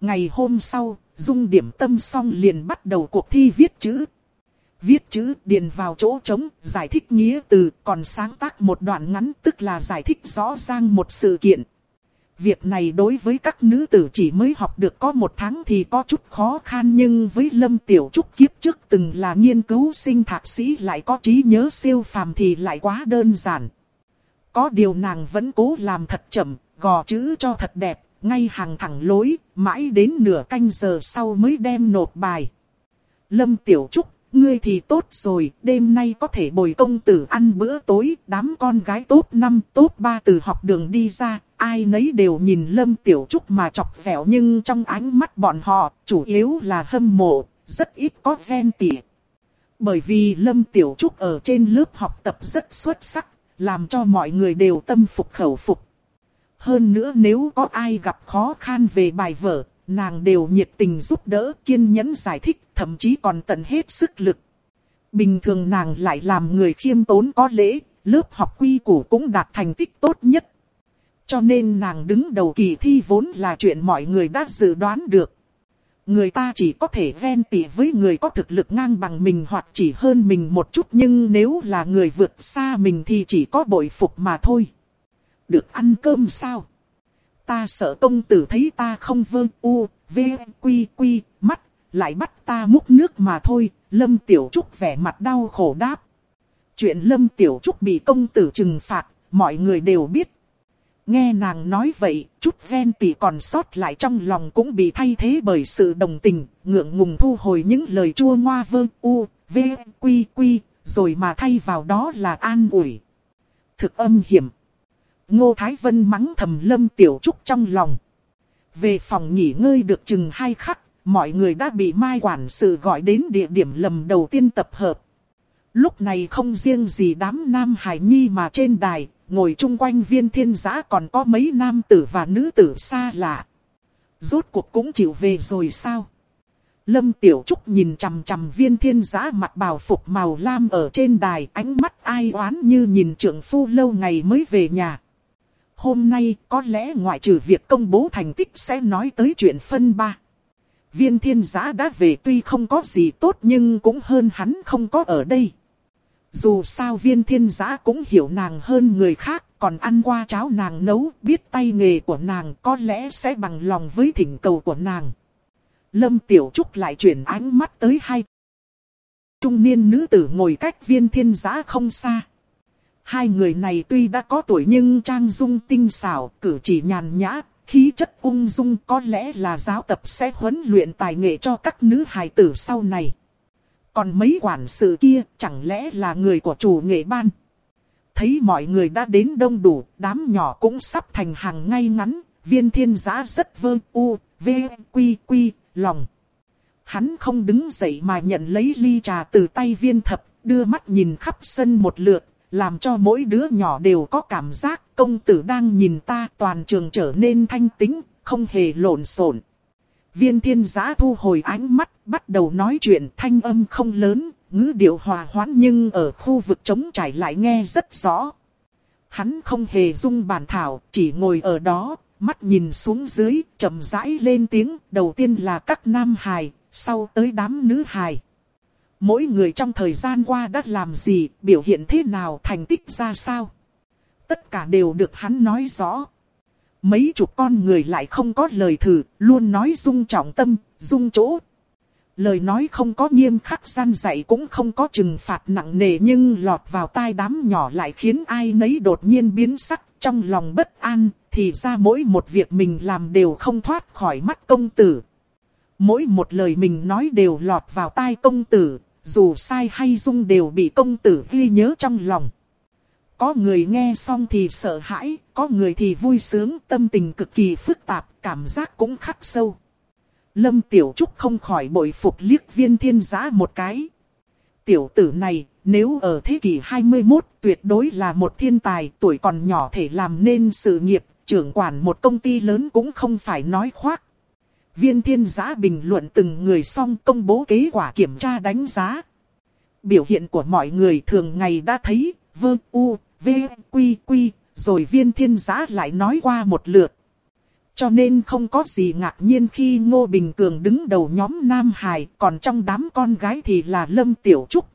Ngày hôm sau, dung điểm tâm xong liền bắt đầu cuộc thi viết chữ. Viết chữ điền vào chỗ trống, giải thích nghĩa từ, còn sáng tác một đoạn ngắn tức là giải thích rõ ràng một sự kiện. Việc này đối với các nữ tử chỉ mới học được có một tháng thì có chút khó khăn nhưng với Lâm Tiểu Trúc kiếp trước từng là nghiên cứu sinh thạc sĩ lại có trí nhớ siêu phàm thì lại quá đơn giản. Có điều nàng vẫn cố làm thật chậm, gò chữ cho thật đẹp, ngay hàng thẳng lối, mãi đến nửa canh giờ sau mới đem nộp bài. Lâm Tiểu Trúc, ngươi thì tốt rồi, đêm nay có thể bồi công tử ăn bữa tối, đám con gái tốt năm, tốt ba từ học đường đi ra, ai nấy đều nhìn Lâm Tiểu Trúc mà chọc vẻo nhưng trong ánh mắt bọn họ, chủ yếu là hâm mộ, rất ít có ghen tị. Bởi vì Lâm Tiểu Trúc ở trên lớp học tập rất xuất sắc, làm cho mọi người đều tâm phục khẩu phục. Hơn nữa nếu có ai gặp khó khăn về bài vở, nàng đều nhiệt tình giúp đỡ, kiên nhẫn giải thích, thậm chí còn tận hết sức lực. Bình thường nàng lại làm người khiêm tốn có lễ, lớp học quy củ cũng đạt thành tích tốt nhất. Cho nên nàng đứng đầu kỳ thi vốn là chuyện mọi người đã dự đoán được. Người ta chỉ có thể ven tỉ với người có thực lực ngang bằng mình hoặc chỉ hơn mình một chút nhưng nếu là người vượt xa mình thì chỉ có bội phục mà thôi. Được ăn cơm sao? Ta sợ công tử thấy ta không vương u, v, quy quy, mắt, lại bắt ta múc nước mà thôi. Lâm Tiểu Trúc vẻ mặt đau khổ đáp. Chuyện Lâm Tiểu Trúc bị công tử trừng phạt, mọi người đều biết. Nghe nàng nói vậy, chút ghen tị còn sót lại trong lòng cũng bị thay thế bởi sự đồng tình, ngượng ngùng thu hồi những lời chua ngoa vơ u, v, quy quy, rồi mà thay vào đó là an ủi. Thực âm hiểm. Ngô Thái Vân mắng thầm lâm tiểu trúc trong lòng. Về phòng nghỉ ngơi được chừng hai khắc, mọi người đã bị mai quản sự gọi đến địa điểm lầm đầu tiên tập hợp. Lúc này không riêng gì đám nam hải nhi mà trên đài, ngồi chung quanh viên thiên giã còn có mấy nam tử và nữ tử xa lạ. Rốt cuộc cũng chịu về rồi sao? Lâm Tiểu Trúc nhìn chằm chằm viên thiên giã mặt bào phục màu lam ở trên đài, ánh mắt ai oán như nhìn trưởng phu lâu ngày mới về nhà. Hôm nay, có lẽ ngoại trừ việc công bố thành tích sẽ nói tới chuyện phân ba. Viên thiên giã đã về tuy không có gì tốt nhưng cũng hơn hắn không có ở đây. Dù sao viên thiên giã cũng hiểu nàng hơn người khác, còn ăn qua cháo nàng nấu, biết tay nghề của nàng có lẽ sẽ bằng lòng với thỉnh cầu của nàng. Lâm Tiểu Trúc lại chuyển ánh mắt tới hai. Trung niên nữ tử ngồi cách viên thiên giã không xa. Hai người này tuy đã có tuổi nhưng trang dung tinh xảo, cử chỉ nhàn nhã, khí chất ung dung có lẽ là giáo tập sẽ huấn luyện tài nghệ cho các nữ hài tử sau này. Còn mấy quản sự kia chẳng lẽ là người của chủ nghệ ban. Thấy mọi người đã đến đông đủ, đám nhỏ cũng sắp thành hàng ngay ngắn, viên thiên giã rất vơ u, v, quy quy, lòng. Hắn không đứng dậy mà nhận lấy ly trà từ tay viên thập, đưa mắt nhìn khắp sân một lượt, làm cho mỗi đứa nhỏ đều có cảm giác công tử đang nhìn ta toàn trường trở nên thanh tính, không hề lộn xộn. Viên thiên giã thu hồi ánh mắt, bắt đầu nói chuyện thanh âm không lớn, ngữ điệu hòa hoãn nhưng ở khu vực trống trải lại nghe rất rõ. Hắn không hề dung bản thảo, chỉ ngồi ở đó, mắt nhìn xuống dưới, chậm rãi lên tiếng, đầu tiên là các nam hài, sau tới đám nữ hài. Mỗi người trong thời gian qua đã làm gì, biểu hiện thế nào, thành tích ra sao. Tất cả đều được hắn nói rõ. Mấy chục con người lại không có lời thử, luôn nói dung trọng tâm, dung chỗ. Lời nói không có nghiêm khắc gian dạy cũng không có trừng phạt nặng nề nhưng lọt vào tai đám nhỏ lại khiến ai nấy đột nhiên biến sắc trong lòng bất an, thì ra mỗi một việc mình làm đều không thoát khỏi mắt công tử. Mỗi một lời mình nói đều lọt vào tai công tử, dù sai hay dung đều bị công tử ghi nhớ trong lòng. Có người nghe xong thì sợ hãi, có người thì vui sướng, tâm tình cực kỳ phức tạp, cảm giác cũng khắc sâu. Lâm Tiểu Trúc không khỏi bội phục liếc viên thiên giá một cái. Tiểu tử này, nếu ở thế kỷ 21 tuyệt đối là một thiên tài, tuổi còn nhỏ thể làm nên sự nghiệp, trưởng quản một công ty lớn cũng không phải nói khoác. Viên thiên giá bình luận từng người xong công bố kết quả kiểm tra đánh giá. Biểu hiện của mọi người thường ngày đã thấy, vơ u, v, quy quy, rồi viên thiên giá lại nói qua một lượt. Cho nên không có gì ngạc nhiên khi Ngô Bình Cường đứng đầu nhóm Nam Hải, còn trong đám con gái thì là Lâm Tiểu Trúc.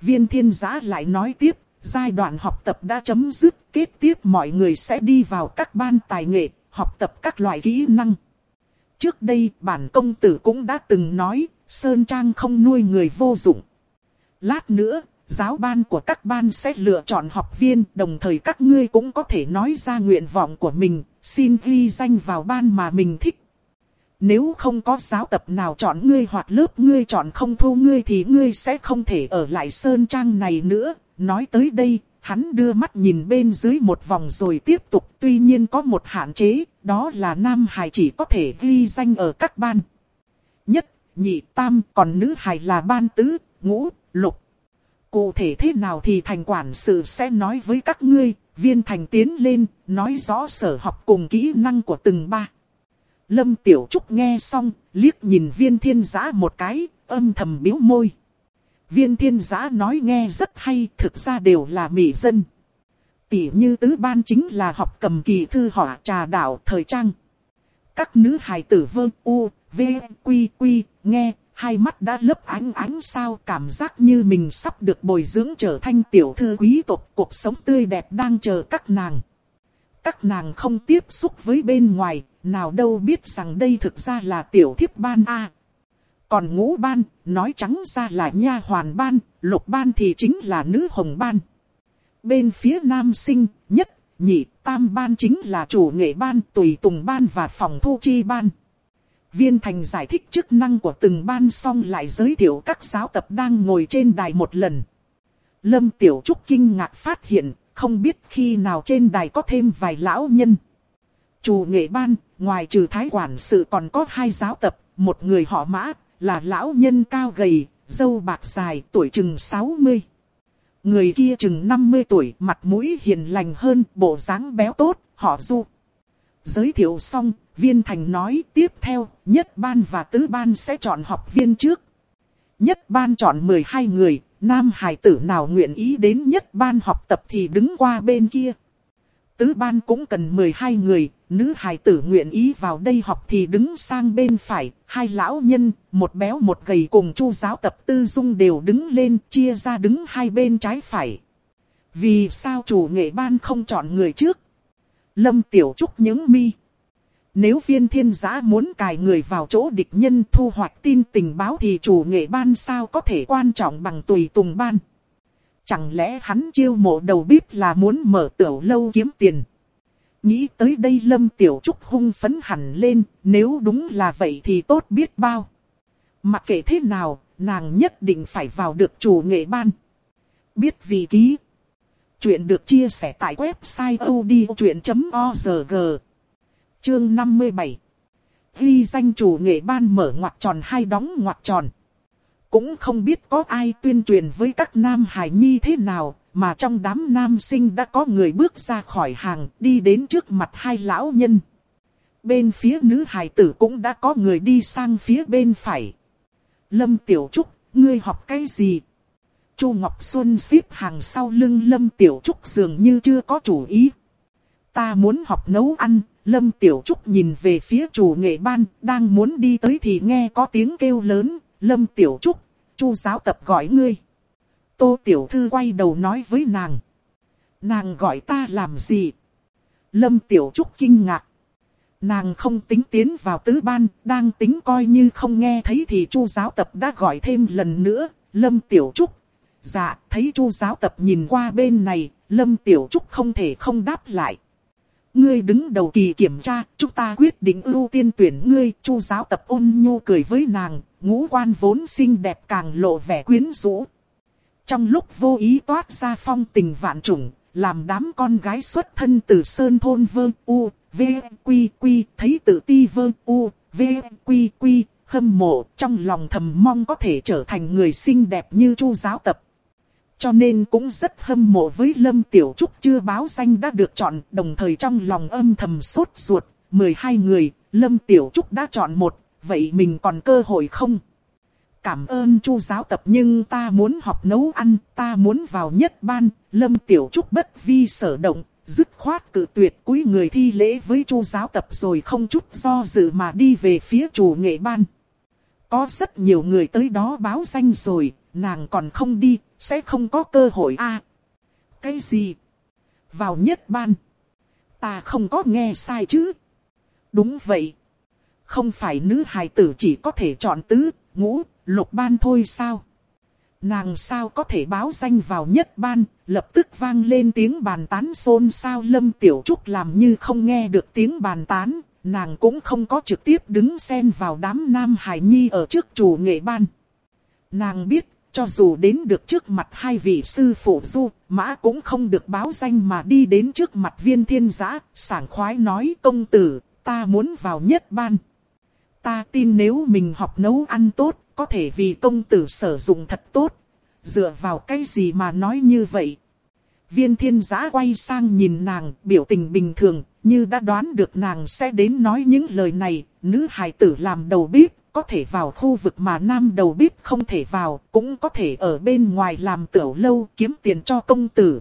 Viên thiên giã lại nói tiếp, giai đoạn học tập đã chấm dứt, kết tiếp mọi người sẽ đi vào các ban tài nghệ, học tập các loại kỹ năng. Trước đây bản công tử cũng đã từng nói, Sơn Trang không nuôi người vô dụng. Lát nữa, giáo ban của các ban sẽ lựa chọn học viên, đồng thời các ngươi cũng có thể nói ra nguyện vọng của mình, xin ghi danh vào ban mà mình thích. Nếu không có giáo tập nào chọn ngươi hoặc lớp ngươi chọn không thu ngươi thì ngươi sẽ không thể ở lại Sơn Trang này nữa. Nói tới đây, hắn đưa mắt nhìn bên dưới một vòng rồi tiếp tục. Tuy nhiên có một hạn chế, đó là Nam hài chỉ có thể ghi danh ở các ban. Nhất, nhị, tam, còn nữ hài là ban tứ, ngũ, lục. Cụ thể thế nào thì thành quản sự sẽ nói với các ngươi, viên thành tiến lên, nói rõ sở học cùng kỹ năng của từng ba. Lâm Tiểu Trúc nghe xong, liếc nhìn viên thiên giã một cái, âm thầm biếu môi. Viên thiên giã nói nghe rất hay, thực ra đều là mỹ dân. Tỷ như tứ ban chính là học cầm kỳ thư họa trà đảo thời trang. Các nữ hài tử vương u, v, quy quy, nghe, hai mắt đã lấp ánh ánh sao cảm giác như mình sắp được bồi dưỡng trở thành tiểu thư quý tộc cuộc sống tươi đẹp đang chờ các nàng. Các nàng không tiếp xúc với bên ngoài, nào đâu biết rằng đây thực ra là tiểu thiếp ban A. Còn ngũ ban, nói trắng ra là nha hoàn ban, lục ban thì chính là nữ hồng ban. Bên phía nam sinh, nhất, nhị, tam ban chính là chủ nghệ ban, tùy tùng ban và phòng thu chi ban. Viên Thành giải thích chức năng của từng ban xong lại giới thiệu các giáo tập đang ngồi trên đài một lần. Lâm Tiểu Trúc kinh ngạc phát hiện, không biết khi nào trên đài có thêm vài lão nhân. Chủ nghệ ban, ngoài trừ thái quản sự còn có hai giáo tập, một người họ mã, là lão nhân cao gầy, dâu bạc dài, tuổi chừng 60. Người kia chừng 50 tuổi, mặt mũi hiền lành hơn, bộ dáng béo tốt, họ du. Giới thiệu xong, viên thành nói tiếp theo, nhất ban và tứ ban sẽ chọn học viên trước. Nhất ban chọn 12 người, nam hải tử nào nguyện ý đến nhất ban học tập thì đứng qua bên kia. tứ ban cũng cần 12 người, nữ hài tử nguyện ý vào đây học thì đứng sang bên phải, hai lão nhân, một béo một gầy cùng chu giáo tập tư dung đều đứng lên, chia ra đứng hai bên trái phải. Vì sao chủ nghệ ban không chọn người trước? Lâm Tiểu Trúc những mi. Nếu viên thiên giã muốn cài người vào chỗ địch nhân thu hoạch tin tình báo thì chủ nghệ ban sao có thể quan trọng bằng tùy tùng ban. Chẳng lẽ hắn chiêu mộ đầu bếp là muốn mở tiểu lâu kiếm tiền. Nghĩ tới đây Lâm Tiểu Trúc hung phấn hẳn lên, nếu đúng là vậy thì tốt biết bao. Mặc kệ thế nào, nàng nhất định phải vào được chủ nghệ ban. Biết vì ký. Chuyện được chia sẻ tại website odchuyện.org. Chương 57. Ghi danh chủ nghệ ban mở ngoặt tròn hay đóng ngoặt tròn. Cũng không biết có ai tuyên truyền với các nam hài nhi thế nào, mà trong đám nam sinh đã có người bước ra khỏi hàng đi đến trước mặt hai lão nhân. Bên phía nữ hài tử cũng đã có người đi sang phía bên phải. Lâm Tiểu Trúc, ngươi học cái gì? Chu Ngọc Xuân xếp hàng sau lưng Lâm Tiểu Trúc dường như chưa có chủ ý. Ta muốn học nấu ăn, Lâm Tiểu Trúc nhìn về phía chủ nghệ ban, đang muốn đi tới thì nghe có tiếng kêu lớn, Lâm Tiểu Trúc, Chu giáo tập gọi ngươi. Tô Tiểu Thư quay đầu nói với nàng. Nàng gọi ta làm gì? Lâm Tiểu Trúc kinh ngạc. Nàng không tính tiến vào tứ ban, đang tính coi như không nghe thấy thì Chu giáo tập đã gọi thêm lần nữa, Lâm Tiểu Trúc. Dạ, thấy Chu giáo tập nhìn qua bên này, Lâm Tiểu Trúc không thể không đáp lại. Ngươi đứng đầu kỳ kiểm tra, chúng ta quyết định ưu tiên tuyển ngươi, Chu giáo tập ôn nhu cười với nàng, ngũ quan vốn xinh đẹp càng lộ vẻ quyến rũ. Trong lúc vô ý toát ra phong tình vạn trùng, làm đám con gái xuất thân từ sơn thôn vơ u, v, quy quy, thấy tự ti vơ u, v, quy quy, hâm mộ, trong lòng thầm mong có thể trở thành người xinh đẹp như chu giáo tập. Cho nên cũng rất hâm mộ với Lâm Tiểu Trúc chưa báo danh đã được chọn, đồng thời trong lòng âm thầm sốt ruột, 12 người, Lâm Tiểu Trúc đã chọn một, vậy mình còn cơ hội không? Cảm ơn chu giáo tập nhưng ta muốn học nấu ăn, ta muốn vào nhất ban, Lâm Tiểu Trúc bất vi sở động, dứt khoát cự tuyệt cúi người thi lễ với chu giáo tập rồi không chút do dự mà đi về phía chủ nghệ ban. Có rất nhiều người tới đó báo danh rồi, nàng còn không đi, sẽ không có cơ hội a Cái gì? Vào nhất ban. Ta không có nghe sai chứ? Đúng vậy. Không phải nữ hài tử chỉ có thể chọn tứ, ngũ, lục ban thôi sao? Nàng sao có thể báo danh vào nhất ban, lập tức vang lên tiếng bàn tán xôn xao Lâm Tiểu Trúc làm như không nghe được tiếng bàn tán, nàng cũng không có trực tiếp đứng xen vào đám nam hải nhi ở trước chủ nghệ ban. Nàng biết, cho dù đến được trước mặt hai vị sư phụ du, mã cũng không được báo danh mà đi đến trước mặt viên thiên giã, sảng khoái nói công tử, ta muốn vào nhất ban. Ta tin nếu mình học nấu ăn tốt, có thể vì công tử sử dụng thật tốt. Dựa vào cái gì mà nói như vậy? Viên thiên giã quay sang nhìn nàng, biểu tình bình thường, như đã đoán được nàng sẽ đến nói những lời này. Nữ hài tử làm đầu bếp, có thể vào khu vực mà nam đầu bếp không thể vào, cũng có thể ở bên ngoài làm tiểu lâu kiếm tiền cho công tử.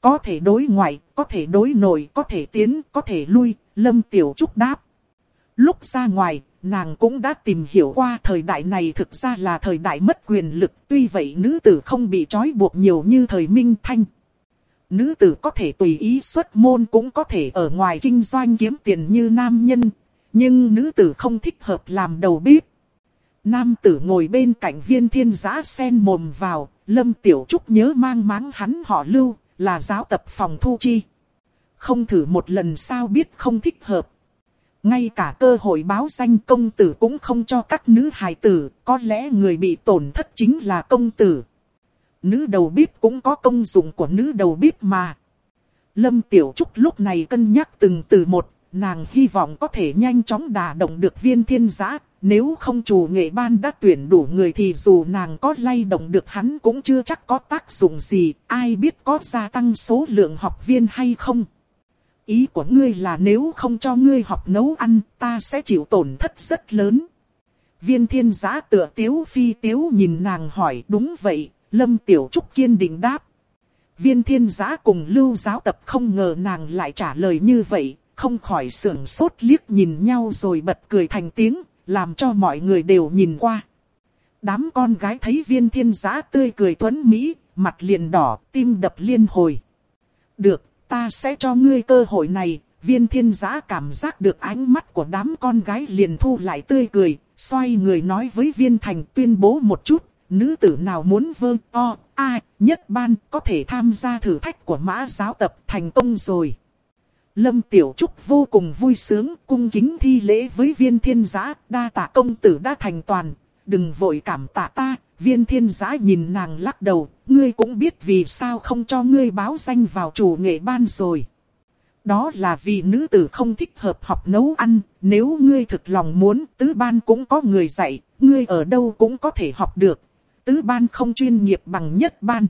Có thể đối ngoại, có thể đối nội, có thể tiến, có thể lui, lâm tiểu trúc đáp. Lúc ra ngoài, nàng cũng đã tìm hiểu qua thời đại này thực ra là thời đại mất quyền lực, tuy vậy nữ tử không bị trói buộc nhiều như thời Minh Thanh. Nữ tử có thể tùy ý xuất môn cũng có thể ở ngoài kinh doanh kiếm tiền như nam nhân, nhưng nữ tử không thích hợp làm đầu bếp. Nam tử ngồi bên cạnh viên thiên giã sen mồm vào, lâm tiểu trúc nhớ mang máng hắn họ lưu, là giáo tập phòng thu chi. Không thử một lần sao biết không thích hợp. Ngay cả cơ hội báo danh công tử cũng không cho các nữ hài tử, có lẽ người bị tổn thất chính là công tử. Nữ đầu bếp cũng có công dụng của nữ đầu bếp mà. Lâm Tiểu Trúc lúc này cân nhắc từng từ một, nàng hy vọng có thể nhanh chóng đả động được viên thiên giã. Nếu không chủ nghệ ban đã tuyển đủ người thì dù nàng có lay động được hắn cũng chưa chắc có tác dụng gì, ai biết có gia tăng số lượng học viên hay không. Ý của ngươi là nếu không cho ngươi học nấu ăn, ta sẽ chịu tổn thất rất lớn. Viên thiên giã tựa tiếu phi tiếu nhìn nàng hỏi đúng vậy, Lâm Tiểu Trúc kiên định đáp. viên thiên giã cùng lưu giáo tập không ngờ nàng lại trả lời như vậy, không khỏi sưởng sốt liếc nhìn nhau rồi bật cười thành tiếng, làm cho mọi người đều nhìn qua. Đám con gái thấy viên thiên giã tươi cười tuấn Mỹ, mặt liền đỏ, tim đập liên hồi. Được, ta sẽ cho ngươi cơ hội này, viên thiên giã cảm giác được ánh mắt của đám con gái liền thu lại tươi cười, xoay người nói với viên thành tuyên bố một chút, nữ tử nào muốn vơ o, a, nhất ban có thể tham gia thử thách của mã giáo tập thành công rồi. Lâm Tiểu Trúc vô cùng vui sướng, cung kính thi lễ với viên thiên giã, đa tạ công tử đã thành toàn, đừng vội cảm tạ ta, viên thiên giã nhìn nàng lắc đầu, ngươi cũng biết vì sao không cho ngươi báo danh vào chủ nghệ ban rồi. Đó là vì nữ tử không thích hợp học nấu ăn, nếu ngươi thực lòng muốn, tứ ban cũng có người dạy, ngươi ở đâu cũng có thể học được. Tứ ban không chuyên nghiệp bằng nhất ban.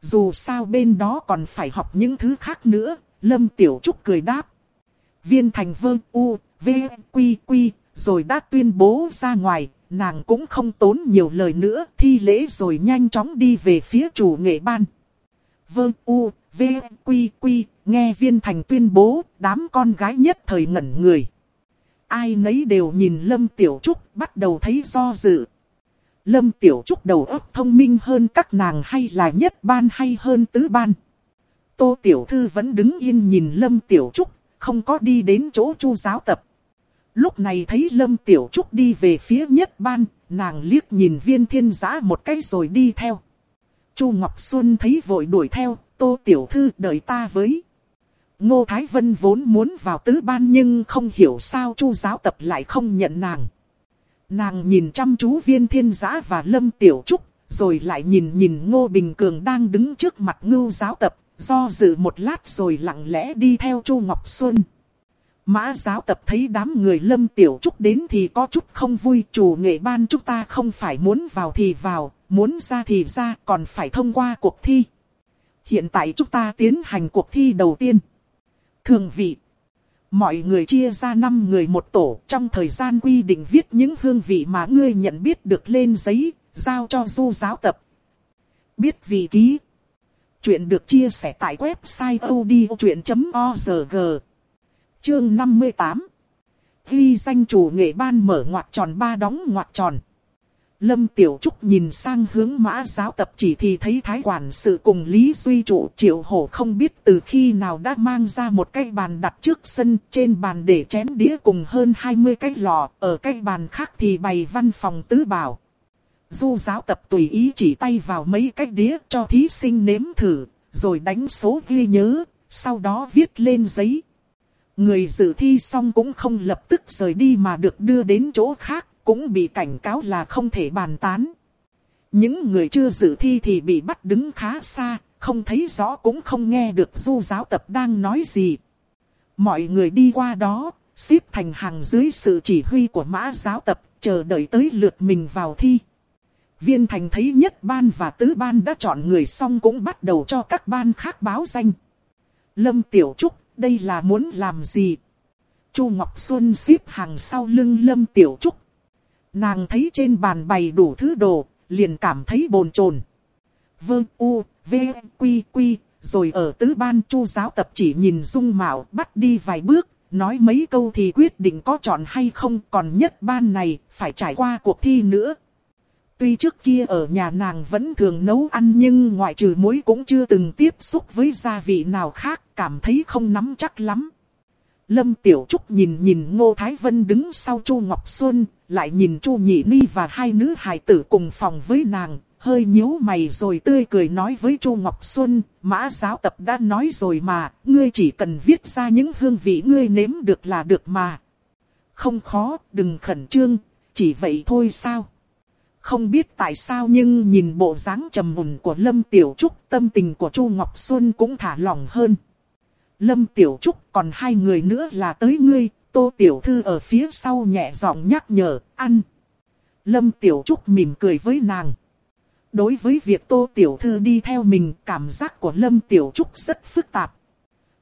Dù sao bên đó còn phải học những thứ khác nữa, Lâm Tiểu Trúc cười đáp. Viên thành vương U, V, Quy, Quy, rồi đã tuyên bố ra ngoài, nàng cũng không tốn nhiều lời nữa, thi lễ rồi nhanh chóng đi về phía chủ nghệ ban. Vương U, V, Quy, Quy, nghe viên thành tuyên bố, đám con gái nhất thời ngẩn người. Ai nấy đều nhìn Lâm Tiểu Trúc bắt đầu thấy do dự. Lâm Tiểu Trúc đầu óc thông minh hơn các nàng hay là nhất ban hay hơn tứ ban. Tô Tiểu Thư vẫn đứng yên nhìn Lâm Tiểu Trúc, không có đi đến chỗ chu giáo tập. Lúc này thấy Lâm Tiểu Trúc đi về phía nhất ban, nàng liếc nhìn viên thiên giã một cái rồi đi theo. Chu Ngọc Xuân thấy vội đuổi theo, Tô Tiểu Thư đợi ta với. Ngô Thái Vân vốn muốn vào tứ ban nhưng không hiểu sao Chu giáo tập lại không nhận nàng. Nàng nhìn chăm chú viên thiên giã và Lâm Tiểu Trúc, rồi lại nhìn nhìn Ngô Bình Cường đang đứng trước mặt ngưu giáo tập, do dự một lát rồi lặng lẽ đi theo Chu Ngọc Xuân. Mã giáo tập thấy đám người Lâm Tiểu Trúc đến thì có chút không vui. Chủ nghệ ban chúng ta không phải muốn vào thì vào, muốn ra thì ra, còn phải thông qua cuộc thi. Hiện tại chúng ta tiến hành cuộc thi đầu tiên. Thường vị. Mọi người chia ra 5 người một tổ trong thời gian quy định viết những hương vị mà ngươi nhận biết được lên giấy, giao cho du giáo tập. Biết vị ký. Chuyện được chia sẻ tại website odchuyện.org. Chương 58. Ghi danh chủ nghệ ban mở ngoặc tròn ba đóng ngoặc tròn. Lâm Tiểu Trúc nhìn sang hướng mã giáo tập chỉ thì thấy thái quản sự cùng Lý Duy Trụ triệu hổ không biết từ khi nào đã mang ra một cái bàn đặt trước sân trên bàn để chén đĩa cùng hơn 20 cái lò, ở cái bàn khác thì bày văn phòng tứ bảo. Du giáo tập tùy ý chỉ tay vào mấy cái đĩa cho thí sinh nếm thử, rồi đánh số ghi nhớ, sau đó viết lên giấy. Người dự thi xong cũng không lập tức rời đi mà được đưa đến chỗ khác, cũng bị cảnh cáo là không thể bàn tán. Những người chưa dự thi thì bị bắt đứng khá xa, không thấy rõ cũng không nghe được du giáo tập đang nói gì. Mọi người đi qua đó, xếp thành hàng dưới sự chỉ huy của mã giáo tập, chờ đợi tới lượt mình vào thi. Viên thành thấy nhất ban và tứ ban đã chọn người xong cũng bắt đầu cho các ban khác báo danh. Lâm Tiểu Trúc, đây là muốn làm gì? Chu Ngọc Xuân xếp hàng sau lưng Lâm Tiểu Trúc. Nàng thấy trên bàn bày đủ thứ đồ, liền cảm thấy bồn chồn. Vương U, V, Quy, Quy, rồi ở tứ ban chu giáo tập chỉ nhìn dung mạo bắt đi vài bước, nói mấy câu thì quyết định có chọn hay không còn nhất ban này phải trải qua cuộc thi nữa. Tuy trước kia ở nhà nàng vẫn thường nấu ăn nhưng ngoại trừ muối cũng chưa từng tiếp xúc với gia vị nào khác, cảm thấy không nắm chắc lắm. Lâm Tiểu Trúc nhìn nhìn Ngô Thái Vân đứng sau Chu Ngọc Xuân, lại nhìn Chu Nhị Ni và hai nữ hài tử cùng phòng với nàng, hơi nhíu mày rồi tươi cười nói với Chu Ngọc Xuân, mã giáo tập đã nói rồi mà, ngươi chỉ cần viết ra những hương vị ngươi nếm được là được mà. Không khó, đừng khẩn trương, chỉ vậy thôi sao? Không biết tại sao nhưng nhìn bộ dáng trầm mùn của Lâm Tiểu Trúc, tâm tình của Chu Ngọc Xuân cũng thả lỏng hơn. Lâm Tiểu Trúc còn hai người nữa là tới ngươi, Tô Tiểu Thư ở phía sau nhẹ giọng nhắc nhở, ăn. Lâm Tiểu Trúc mỉm cười với nàng. Đối với việc Tô Tiểu Thư đi theo mình, cảm giác của Lâm Tiểu Trúc rất phức tạp.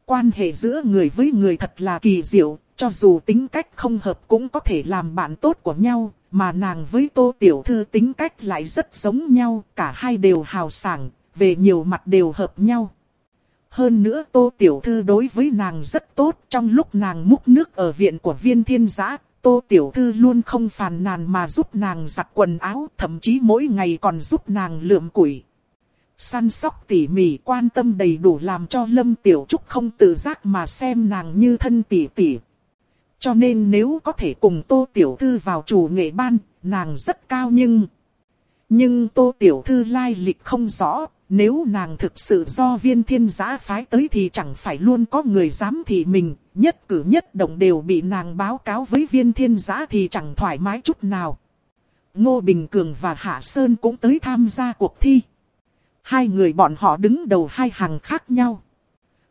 Quan hệ giữa người với người thật là kỳ diệu, cho dù tính cách không hợp cũng có thể làm bạn tốt của nhau, mà nàng với Tô Tiểu Thư tính cách lại rất giống nhau, cả hai đều hào sảng, về nhiều mặt đều hợp nhau. Hơn nữa Tô Tiểu Thư đối với nàng rất tốt, trong lúc nàng múc nước ở viện của viên thiên giã, Tô Tiểu Thư luôn không phàn nàn mà giúp nàng giặt quần áo, thậm chí mỗi ngày còn giúp nàng lượm củi. Săn sóc tỉ mỉ quan tâm đầy đủ làm cho Lâm Tiểu Trúc không tự giác mà xem nàng như thân tỉ tỉ. Cho nên nếu có thể cùng Tô Tiểu Thư vào chủ nghệ ban, nàng rất cao nhưng... Nhưng Tô Tiểu Thư lai lịch không rõ, nếu nàng thực sự do viên thiên giã phái tới thì chẳng phải luôn có người dám thị mình, nhất cử nhất động đều bị nàng báo cáo với viên thiên giã thì chẳng thoải mái chút nào. Ngô Bình Cường và Hạ Sơn cũng tới tham gia cuộc thi. Hai người bọn họ đứng đầu hai hàng khác nhau.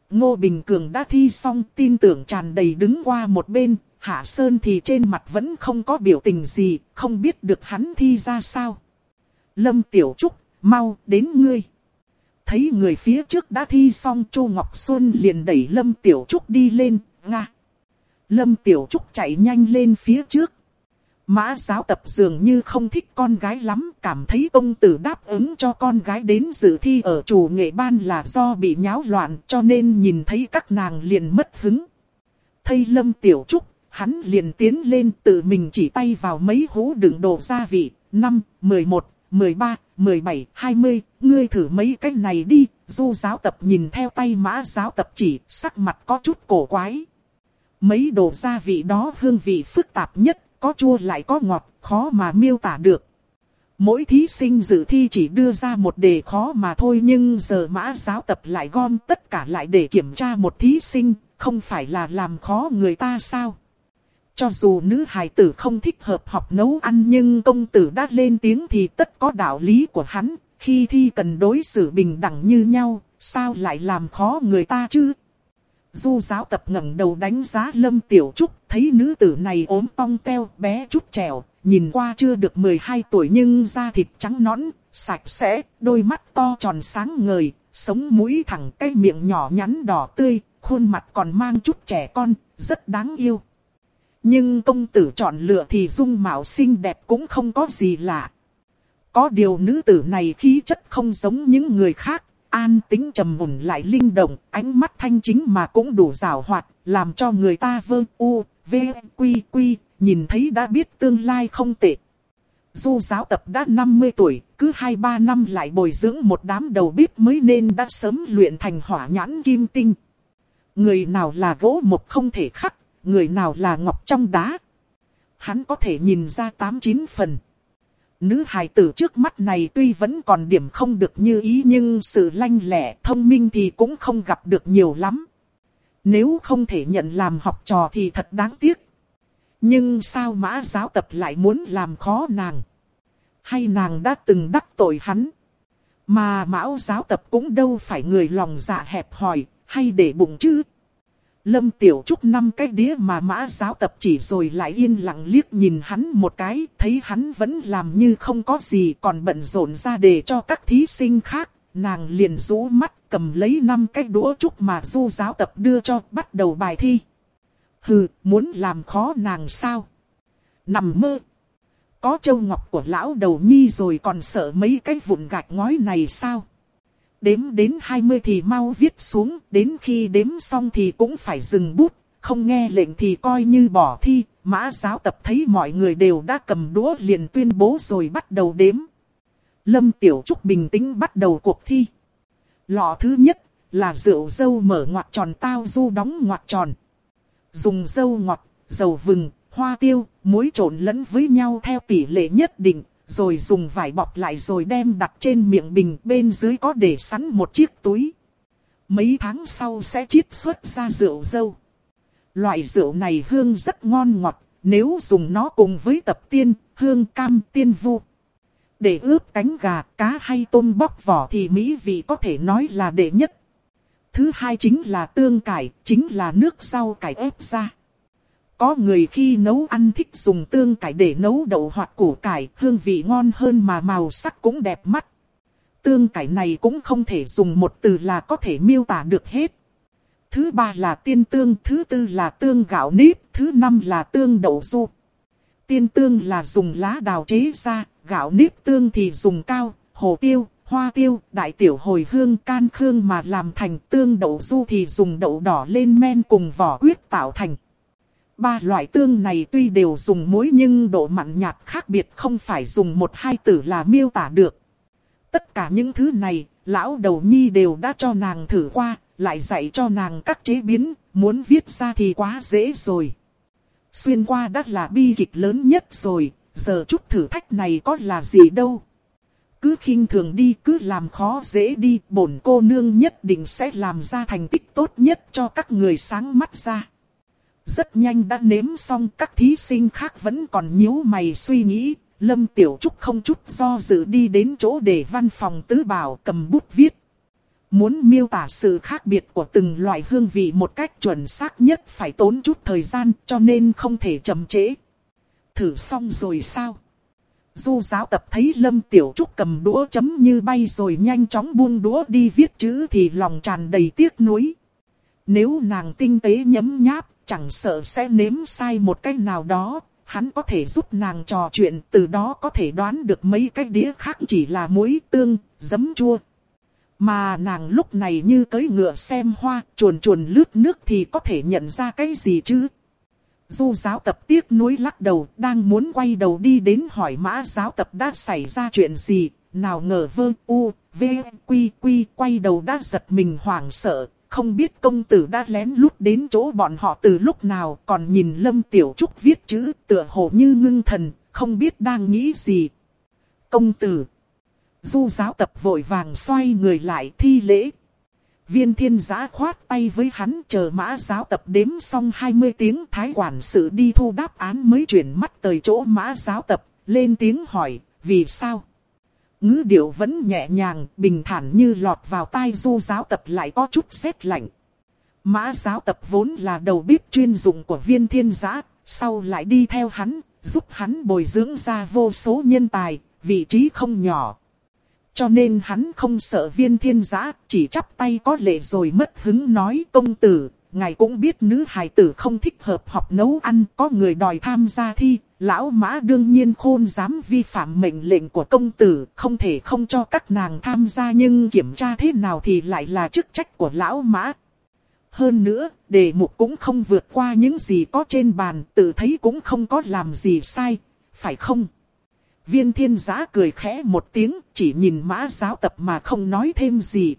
Ngô Bình Cường đã thi xong tin tưởng tràn đầy đứng qua một bên, Hạ Sơn thì trên mặt vẫn không có biểu tình gì, không biết được hắn thi ra sao. Lâm Tiểu Trúc, mau đến ngươi. Thấy người phía trước đã thi xong Chu Ngọc Xuân liền đẩy Lâm Tiểu Trúc đi lên, nga. Lâm Tiểu Trúc chạy nhanh lên phía trước. Mã giáo tập dường như không thích con gái lắm, cảm thấy ông tử đáp ứng cho con gái đến dự thi ở chủ nghệ ban là do bị nháo loạn cho nên nhìn thấy các nàng liền mất hứng. Thây Lâm Tiểu Trúc, hắn liền tiến lên tự mình chỉ tay vào mấy hũ đựng đồ gia vị, 5, 11, 13, 17, 20, ngươi thử mấy cái này đi, du giáo tập nhìn theo tay mã giáo tập chỉ, sắc mặt có chút cổ quái. Mấy đồ gia vị đó hương vị phức tạp nhất, có chua lại có ngọt, khó mà miêu tả được. Mỗi thí sinh dự thi chỉ đưa ra một đề khó mà thôi nhưng giờ mã giáo tập lại gom tất cả lại để kiểm tra một thí sinh, không phải là làm khó người ta sao? Cho dù nữ hài tử không thích hợp học nấu ăn nhưng công tử đã lên tiếng thì tất có đạo lý của hắn. Khi thi cần đối xử bình đẳng như nhau, sao lại làm khó người ta chứ? Du giáo tập ngẩng đầu đánh giá Lâm Tiểu Trúc, thấy nữ tử này ốm tong teo, bé chút trèo, nhìn qua chưa được 12 tuổi nhưng da thịt trắng nõn, sạch sẽ, đôi mắt to tròn sáng ngời, sống mũi thẳng cái miệng nhỏ nhắn đỏ tươi, khuôn mặt còn mang chút trẻ con, rất đáng yêu. Nhưng công tử chọn lựa thì dung mạo xinh đẹp cũng không có gì lạ. Có điều nữ tử này khí chất không giống những người khác, an tính trầm mùn lại linh động, ánh mắt thanh chính mà cũng đủ rào hoạt, làm cho người ta vơ u, v, quy quy, nhìn thấy đã biết tương lai không tệ. Du giáo tập đã 50 tuổi, cứ 2-3 năm lại bồi dưỡng một đám đầu bếp mới nên đã sớm luyện thành hỏa nhãn kim tinh. Người nào là gỗ một không thể khắc, người nào là ngọc trong đá. Hắn có thể nhìn ra tám chín phần. Nữ hài tử trước mắt này tuy vẫn còn điểm không được như ý nhưng sự lanh lẹ thông minh thì cũng không gặp được nhiều lắm. Nếu không thể nhận làm học trò thì thật đáng tiếc. Nhưng sao mã giáo tập lại muốn làm khó nàng? Hay nàng đã từng đắc tội hắn? Mà mão giáo tập cũng đâu phải người lòng dạ hẹp hòi, hay để bụng chứ? Lâm Tiểu Trúc năm cái đĩa mà mã giáo tập chỉ rồi lại yên lặng liếc nhìn hắn một cái, thấy hắn vẫn làm như không có gì còn bận rộn ra để cho các thí sinh khác. Nàng liền rũ mắt cầm lấy năm cái đũa trúc mà du giáo tập đưa cho bắt đầu bài thi. Hừ, muốn làm khó nàng sao? Nằm mơ. Có châu ngọc của lão đầu nhi rồi còn sợ mấy cái vụn gạch ngói này sao? Đếm đến 20 thì mau viết xuống, đến khi đếm xong thì cũng phải dừng bút, không nghe lệnh thì coi như bỏ thi. Mã giáo tập thấy mọi người đều đã cầm đũa liền tuyên bố rồi bắt đầu đếm. Lâm Tiểu Trúc bình tĩnh bắt đầu cuộc thi. Lọ thứ nhất là rượu dâu mở ngoặt tròn tao du đóng ngoặt tròn. Dùng dâu ngọt, dầu vừng, hoa tiêu, muối trộn lẫn với nhau theo tỷ lệ nhất định, rồi dùng vải bọc lại rồi đem đặt trên miệng bình bên dưới có để sẵn một chiếc túi. Mấy tháng sau sẽ chiết xuất ra rượu dâu. Loại rượu này hương rất ngon ngọt, nếu dùng nó cùng với tập tiên, hương cam tiên vu. Để ướp cánh gà, cá hay tôm bóc vỏ thì mỹ vị có thể nói là đệ nhất. Thứ hai chính là tương cải, chính là nước rau cải ép ra. Có người khi nấu ăn thích dùng tương cải để nấu đậu hoặc củ cải, hương vị ngon hơn mà màu sắc cũng đẹp mắt. Tương cải này cũng không thể dùng một từ là có thể miêu tả được hết. Thứ ba là tiên tương, thứ tư là tương gạo nếp, thứ năm là tương đậu du. Tiên tương là dùng lá đào chế ra, gạo nếp tương thì dùng cao, hồ tiêu, hoa tiêu, đại tiểu hồi hương can khương mà làm thành tương đậu du thì dùng đậu đỏ lên men cùng vỏ quyết tạo thành. Ba loại tương này tuy đều dùng muối nhưng độ mặn nhạt khác biệt không phải dùng một hai từ là miêu tả được. Tất cả những thứ này, lão đầu nhi đều đã cho nàng thử qua, lại dạy cho nàng các chế biến, muốn viết ra thì quá dễ rồi. Xuyên qua đã là bi kịch lớn nhất rồi, giờ chút thử thách này có là gì đâu. Cứ khinh thường đi, cứ làm khó dễ đi, bổn cô nương nhất định sẽ làm ra thành tích tốt nhất cho các người sáng mắt ra. Rất nhanh đã nếm xong các thí sinh khác vẫn còn nhíu mày suy nghĩ, Lâm Tiểu Trúc không chút do dự đi đến chỗ để văn phòng tứ bảo cầm bút viết. Muốn miêu tả sự khác biệt của từng loại hương vị một cách chuẩn xác nhất phải tốn chút thời gian cho nên không thể chậm trễ. Thử xong rồi sao? Du giáo tập thấy Lâm Tiểu Trúc cầm đũa chấm như bay rồi nhanh chóng buông đũa đi viết chữ thì lòng tràn đầy tiếc nuối. Nếu nàng tinh tế nhấm nháp, chẳng sợ sẽ nếm sai một cách nào đó, hắn có thể giúp nàng trò chuyện từ đó có thể đoán được mấy cái đĩa khác chỉ là muối tương, giấm chua. Mà nàng lúc này như cưỡi ngựa xem hoa, chuồn chuồn lướt nước thì có thể nhận ra cái gì chứ? Du giáo tập tiếc nuối lắc đầu, đang muốn quay đầu đi đến hỏi mã giáo tập đã xảy ra chuyện gì, nào ngờ vơ u, v, quy quy quay đầu đã giật mình hoảng sợ, không biết công tử đã lén lút đến chỗ bọn họ từ lúc nào, còn nhìn Lâm Tiểu Trúc viết chữ tựa hồ như ngưng thần, không biết đang nghĩ gì. Công tử. Du giáo tập vội vàng xoay người lại thi lễ. Viên thiên giã khoát tay với hắn chờ mã giáo tập đếm xong 20 tiếng thái quản sự đi thu đáp án mới chuyển mắt tới chỗ mã giáo tập, lên tiếng hỏi, vì sao? Ngữ điệu vẫn nhẹ nhàng, bình thản như lọt vào tai du giáo tập lại có chút rét lạnh. Mã giáo tập vốn là đầu bếp chuyên dụng của viên thiên giã, sau lại đi theo hắn, giúp hắn bồi dưỡng ra vô số nhân tài, vị trí không nhỏ. Cho nên hắn không sợ viên thiên giã, chỉ chắp tay có lệ rồi mất hứng nói công tử, ngài cũng biết nữ hài tử không thích hợp học nấu ăn, có người đòi tham gia thi, lão mã đương nhiên khôn dám vi phạm mệnh lệnh của công tử, không thể không cho các nàng tham gia nhưng kiểm tra thế nào thì lại là chức trách của lão mã. Hơn nữa, đề mục cũng không vượt qua những gì có trên bàn, tự thấy cũng không có làm gì sai, phải không? Viên thiên giã cười khẽ một tiếng, chỉ nhìn mã giáo tập mà không nói thêm gì.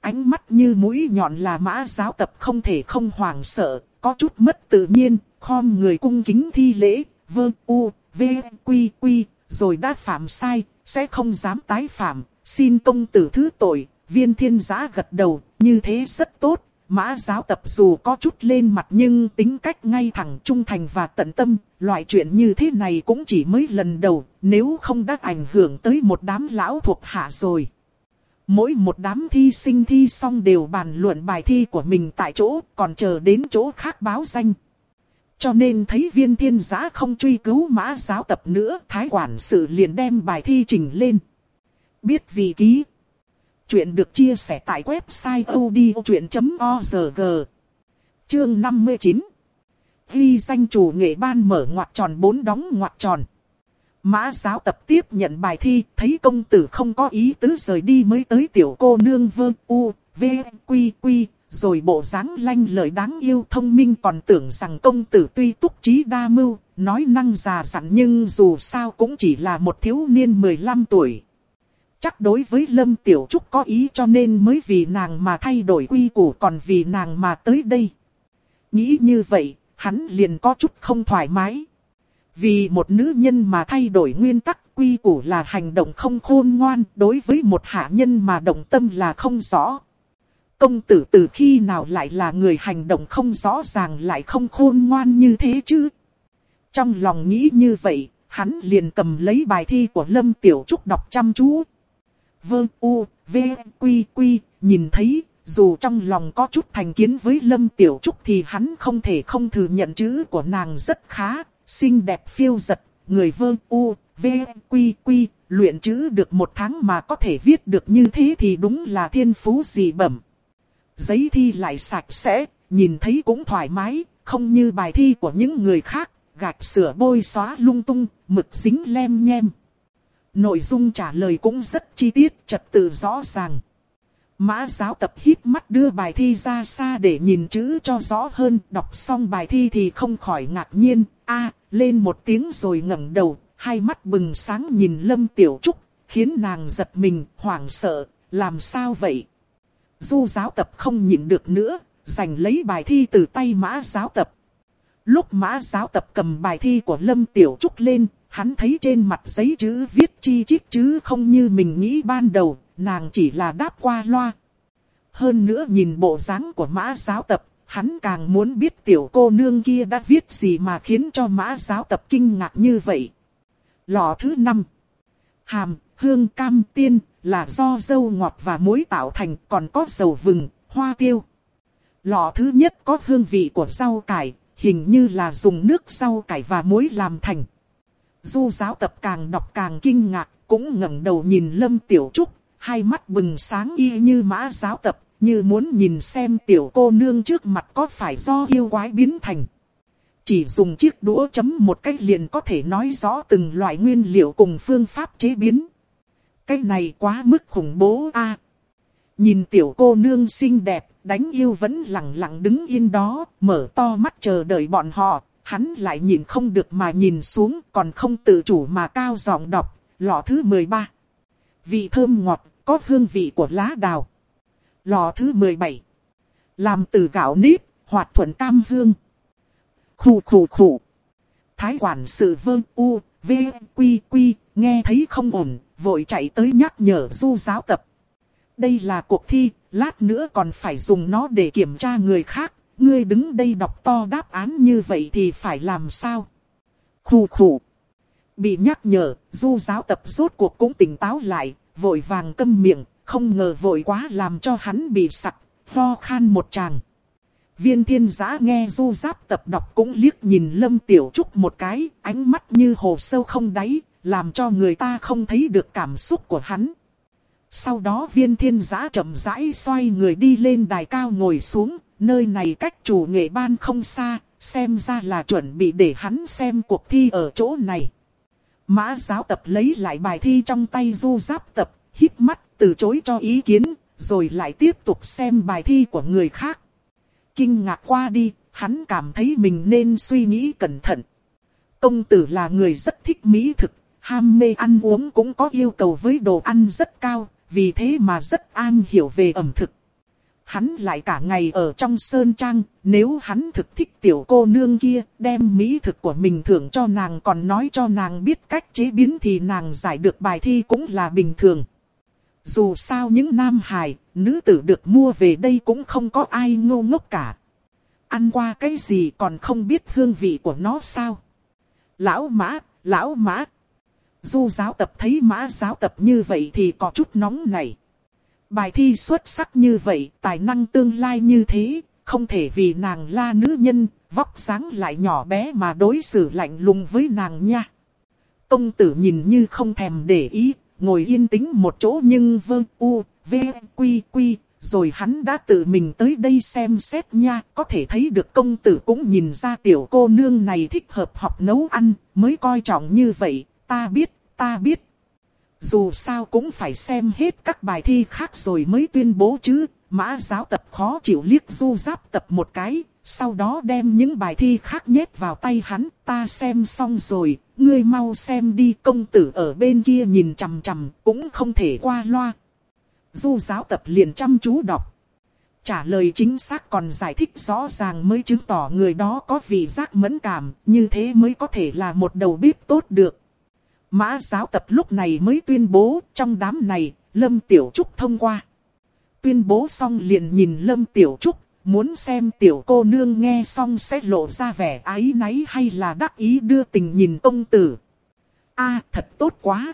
Ánh mắt như mũi nhọn là mã giáo tập không thể không hoảng sợ, có chút mất tự nhiên, khom người cung kính thi lễ, vơ u, v, quy quy, rồi đã phạm sai, sẽ không dám tái phạm, xin công tử thứ tội, viên thiên giã gật đầu, như thế rất tốt. Mã giáo tập dù có chút lên mặt nhưng tính cách ngay thẳng trung thành và tận tâm, loại chuyện như thế này cũng chỉ mới lần đầu, nếu không đã ảnh hưởng tới một đám lão thuộc hạ rồi. Mỗi một đám thi sinh thi xong đều bàn luận bài thi của mình tại chỗ, còn chờ đến chỗ khác báo danh. Cho nên thấy viên thiên giã không truy cứu mã giáo tập nữa, thái quản sự liền đem bài thi trình lên. Biết vị ký. Chuyện được chia sẻ tại website odchuyện.org. Chương 59. Ghi danh chủ nghệ ban mở ngoặc tròn bốn đóng ngoặc tròn. Mã giáo tập tiếp nhận bài thi, thấy công tử không có ý tứ rời đi mới tới tiểu cô nương vương u, v, quy quy, rồi bộ dáng lanh lợi đáng yêu thông minh còn tưởng rằng công tử tuy túc trí đa mưu, nói năng già dặn nhưng dù sao cũng chỉ là một thiếu niên 15 tuổi. Chắc đối với Lâm Tiểu Trúc có ý cho nên mới vì nàng mà thay đổi quy củ còn vì nàng mà tới đây. Nghĩ như vậy, hắn liền có chút không thoải mái. Vì một nữ nhân mà thay đổi nguyên tắc quy củ là hành động không khôn ngoan, đối với một hạ nhân mà động tâm là không rõ. Công tử từ khi nào lại là người hành động không rõ ràng lại không khôn ngoan như thế chứ? Trong lòng nghĩ như vậy, hắn liền cầm lấy bài thi của Lâm Tiểu Trúc đọc chăm chú. vương u, v, quy quy, nhìn thấy, dù trong lòng có chút thành kiến với Lâm Tiểu Trúc thì hắn không thể không thừa nhận chữ của nàng rất khá, xinh đẹp phiêu giật, người vương u, v, quy quy, luyện chữ được một tháng mà có thể viết được như thế thì đúng là thiên phú dị bẩm. Giấy thi lại sạch sẽ, nhìn thấy cũng thoải mái, không như bài thi của những người khác, gạch sửa bôi xóa lung tung, mực dính lem nhem. Nội dung trả lời cũng rất chi tiết, trật tự rõ ràng. Mã giáo tập hít mắt đưa bài thi ra xa để nhìn chữ cho rõ hơn, đọc xong bài thi thì không khỏi ngạc nhiên, a lên một tiếng rồi ngẩng đầu, hai mắt bừng sáng nhìn Lâm Tiểu Trúc, khiến nàng giật mình, hoảng sợ, làm sao vậy? Du giáo tập không nhịn được nữa, giành lấy bài thi từ tay mã giáo tập. Lúc mã giáo tập cầm bài thi của Lâm Tiểu Trúc lên, hắn thấy trên mặt giấy chữ viết chi chít chứ không như mình nghĩ ban đầu, nàng chỉ là đáp qua loa. Hơn nữa nhìn bộ dáng của mã giáo tập, hắn càng muốn biết tiểu cô nương kia đã viết gì mà khiến cho mã giáo tập kinh ngạc như vậy. Lọ thứ năm Hàm, hương cam tiên là do dâu ngọt và muối tạo thành còn có dầu vừng, hoa tiêu. Lọ thứ nhất có hương vị của rau cải, hình như là dùng nước rau cải và muối làm thành. Du giáo tập càng đọc càng kinh ngạc, cũng ngẩng đầu nhìn Lâm Tiểu Trúc, hai mắt bừng sáng y như mã giáo tập, như muốn nhìn xem tiểu cô nương trước mặt có phải do yêu quái biến thành. Chỉ dùng chiếc đũa chấm một cách liền có thể nói rõ từng loại nguyên liệu cùng phương pháp chế biến. Cái này quá mức khủng bố a. nhìn tiểu cô nương xinh đẹp, đánh yêu vẫn lặng lặng đứng yên đó, mở to mắt chờ đợi bọn họ. Hắn lại nhìn không được mà nhìn xuống, còn không tự chủ mà cao giọng đọc, lọ thứ 13. Vị thơm ngọt, có hương vị của lá đào. Lò thứ 17. Làm từ gạo nếp, hoạt thuận cam hương. Khủ khủ khủ. Thái quản sự vương u, v, quy quy, nghe thấy không ổn, vội chạy tới nhắc nhở du giáo tập. Đây là cuộc thi, lát nữa còn phải dùng nó để kiểm tra người khác. Ngươi đứng đây đọc to đáp án như vậy thì phải làm sao? Khủ khủ. Bị nhắc nhở, du giáo tập rốt cuộc cũng tỉnh táo lại, vội vàng câm miệng, không ngờ vội quá làm cho hắn bị sặc, ho khan một tràng. Viên thiên giã nghe du giáp tập đọc cũng liếc nhìn Lâm Tiểu Trúc một cái, ánh mắt như hồ sâu không đáy, làm cho người ta không thấy được cảm xúc của hắn. Sau đó viên thiên giã chậm rãi xoay người đi lên đài cao ngồi xuống, nơi này cách chủ nghệ ban không xa, xem ra là chuẩn bị để hắn xem cuộc thi ở chỗ này. Mã giáo tập lấy lại bài thi trong tay du giáp tập, hít mắt từ chối cho ý kiến, rồi lại tiếp tục xem bài thi của người khác. Kinh ngạc qua đi, hắn cảm thấy mình nên suy nghĩ cẩn thận. Công tử là người rất thích mỹ thực, ham mê ăn uống cũng có yêu cầu với đồ ăn rất cao, vì thế mà rất an hiểu về ẩm thực. Hắn lại cả ngày ở trong sơn trang, nếu hắn thực thích tiểu cô nương kia, đem mỹ thực của mình thưởng cho nàng còn nói cho nàng biết cách chế biến thì nàng giải được bài thi cũng là bình thường. Dù sao những nam hài, nữ tử được mua về đây cũng không có ai ngô ngốc cả. Ăn qua cái gì còn không biết hương vị của nó sao? Lão mã, lão mã. Du giáo tập thấy mã giáo tập như vậy thì có chút nóng này. Bài thi xuất sắc như vậy, tài năng tương lai như thế, không thể vì nàng la nữ nhân, vóc dáng lại nhỏ bé mà đối xử lạnh lùng với nàng nha. Công tử nhìn như không thèm để ý, ngồi yên tĩnh một chỗ nhưng vơ u, v, quy quy, rồi hắn đã tự mình tới đây xem xét nha, có thể thấy được công tử cũng nhìn ra tiểu cô nương này thích hợp học nấu ăn, mới coi trọng như vậy, ta biết, ta biết. Dù sao cũng phải xem hết các bài thi khác rồi mới tuyên bố chứ, mã giáo tập khó chịu liếc du giáp tập một cái, sau đó đem những bài thi khác nhét vào tay hắn, ta xem xong rồi, ngươi mau xem đi công tử ở bên kia nhìn chằm chằm, cũng không thể qua loa. Du giáo tập liền chăm chú đọc. Trả lời chính xác còn giải thích rõ ràng mới chứng tỏ người đó có vị giác mẫn cảm, như thế mới có thể là một đầu bếp tốt được. Mã giáo tập lúc này mới tuyên bố trong đám này, Lâm Tiểu Trúc thông qua. Tuyên bố xong liền nhìn Lâm Tiểu Trúc, Muốn xem tiểu cô nương nghe xong sẽ lộ ra vẻ ái náy hay là đắc ý đưa tình nhìn công tử. a thật tốt quá.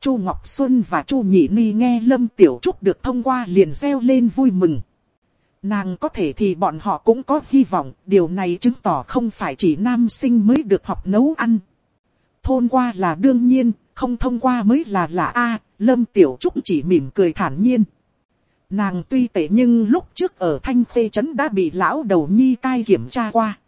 Chu Ngọc Xuân và Chu Nhị Ni nghe Lâm Tiểu Trúc được thông qua liền reo lên vui mừng. Nàng có thể thì bọn họ cũng có hy vọng, điều này chứng tỏ không phải chỉ nam sinh mới được học nấu ăn. Thôn qua là đương nhiên, không thông qua mới là lạ A, Lâm Tiểu Trúc chỉ mỉm cười thản nhiên. Nàng tuy tệ nhưng lúc trước ở Thanh Khê Trấn đã bị lão đầu nhi cai kiểm tra qua.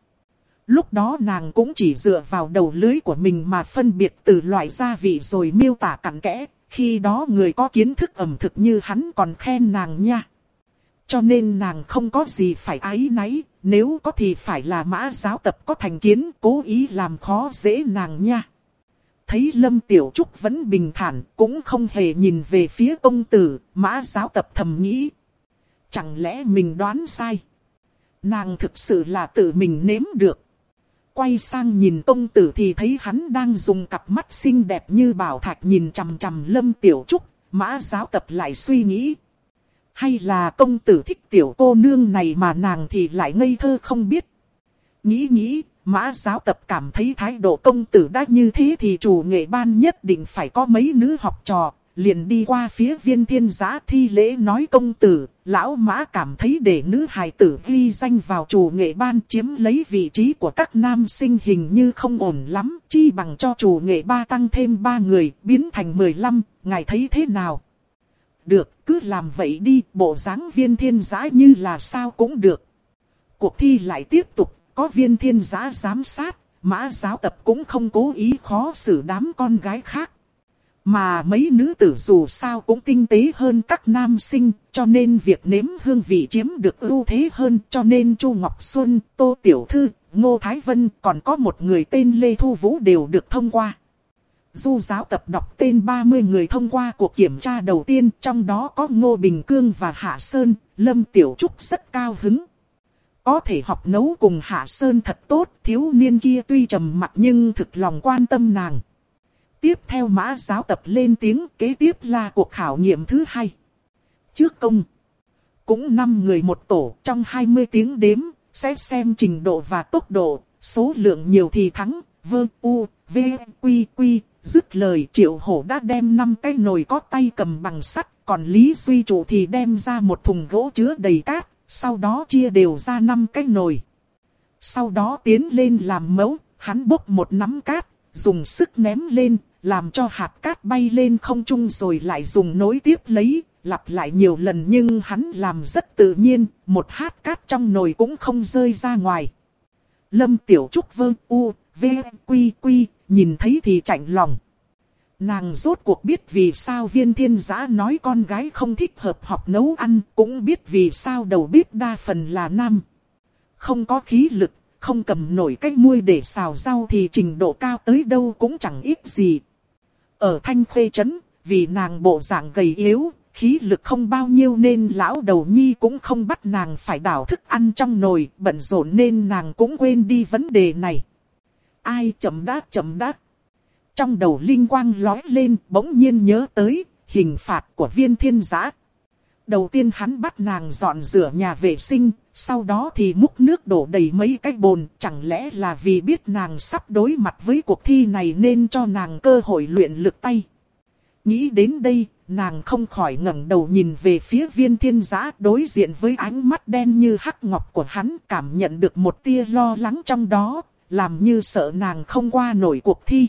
Lúc đó nàng cũng chỉ dựa vào đầu lưới của mình mà phân biệt từ loại gia vị rồi miêu tả cặn kẽ. Khi đó người có kiến thức ẩm thực như hắn còn khen nàng nha. Cho nên nàng không có gì phải ái náy, nếu có thì phải là mã giáo tập có thành kiến cố ý làm khó dễ nàng nha. Thấy Lâm Tiểu Trúc vẫn bình thản, cũng không hề nhìn về phía công tử, mã giáo tập thầm nghĩ. Chẳng lẽ mình đoán sai? Nàng thực sự là tự mình nếm được. Quay sang nhìn công tử thì thấy hắn đang dùng cặp mắt xinh đẹp như bảo thạch nhìn chằm chằm Lâm Tiểu Trúc, mã giáo tập lại suy nghĩ. Hay là công tử thích tiểu cô nương này mà nàng thì lại ngây thơ không biết. Nghĩ nghĩ, mã giáo tập cảm thấy thái độ công tử đã như thế thì chủ nghệ ban nhất định phải có mấy nữ học trò. Liền đi qua phía viên thiên giã thi lễ nói công tử, lão mã cảm thấy để nữ hài tử ghi danh vào chủ nghệ ban chiếm lấy vị trí của các nam sinh hình như không ổn lắm, chi bằng cho chủ nghệ ba tăng thêm ba người, biến thành 15, ngài thấy thế nào? Được, cứ làm vậy đi, bộ dáng viên thiên giã như là sao cũng được. Cuộc thi lại tiếp tục, có viên thiên giã giám sát, mã giáo tập cũng không cố ý khó xử đám con gái khác. Mà mấy nữ tử dù sao cũng tinh tế hơn các nam sinh, cho nên việc nếm hương vị chiếm được ưu thế hơn, cho nên Chu Ngọc Xuân, Tô Tiểu Thư, Ngô Thái Vân còn có một người tên Lê Thu Vũ đều được thông qua. Du giáo tập đọc tên 30 người thông qua cuộc kiểm tra đầu tiên, trong đó có Ngô Bình Cương và Hạ Sơn, Lâm Tiểu Trúc rất cao hứng. Có thể học nấu cùng Hạ Sơn thật tốt, thiếu niên kia tuy trầm mặc nhưng thực lòng quan tâm nàng. Tiếp theo mã giáo tập lên tiếng kế tiếp là cuộc khảo nghiệm thứ hai. Trước công, cũng 5 người một tổ trong 20 tiếng đếm, sẽ xem trình độ và tốc độ, số lượng nhiều thì thắng, vơ u, v, quy quy, Dứt lời triệu hổ đã đem năm cái nồi có tay cầm bằng sắt, còn Lý Duy Trụ thì đem ra một thùng gỗ chứa đầy cát, sau đó chia đều ra năm cái nồi. Sau đó tiến lên làm mẫu, hắn bốc một nắm cát, dùng sức ném lên, làm cho hạt cát bay lên không trung rồi lại dùng nối tiếp lấy, lặp lại nhiều lần nhưng hắn làm rất tự nhiên, một hạt cát trong nồi cũng không rơi ra ngoài. Lâm Tiểu Trúc vơ u, v, quy quy, nhìn thấy thì chạnh lòng. Nàng rốt cuộc biết vì sao viên thiên giã nói con gái không thích hợp học nấu ăn, cũng biết vì sao đầu bếp đa phần là nam. Không có khí lực, không cầm nổi cái muôi để xào rau thì trình độ cao tới đâu cũng chẳng ít gì. Ở thanh khuê trấn, vì nàng bộ dạng gầy yếu, khí lực không bao nhiêu nên lão đầu nhi cũng không bắt nàng phải đảo thức ăn trong nồi, bận rộn nên nàng cũng quên đi vấn đề này ai chậm đát chậm đát. Trong đầu linh quang lói lên bỗng nhiên nhớ tới hình phạt của viên thiên giã. Đầu tiên hắn bắt nàng dọn rửa nhà vệ sinh, sau đó thì múc nước đổ đầy mấy cái bồn. Chẳng lẽ là vì biết nàng sắp đối mặt với cuộc thi này nên cho nàng cơ hội luyện lực tay. Nghĩ đến đây, nàng không khỏi ngẩng đầu nhìn về phía viên thiên giã đối diện với ánh mắt đen như hắc ngọc của hắn cảm nhận được một tia lo lắng trong đó, làm như sợ nàng không qua nổi cuộc thi.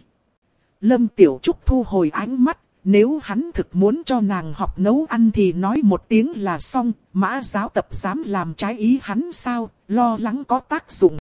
Lâm Tiểu Trúc thu hồi ánh mắt, nếu hắn thực muốn cho nàng học nấu ăn thì nói một tiếng là xong, mã giáo tập dám làm trái ý hắn sao, lo lắng có tác dụng.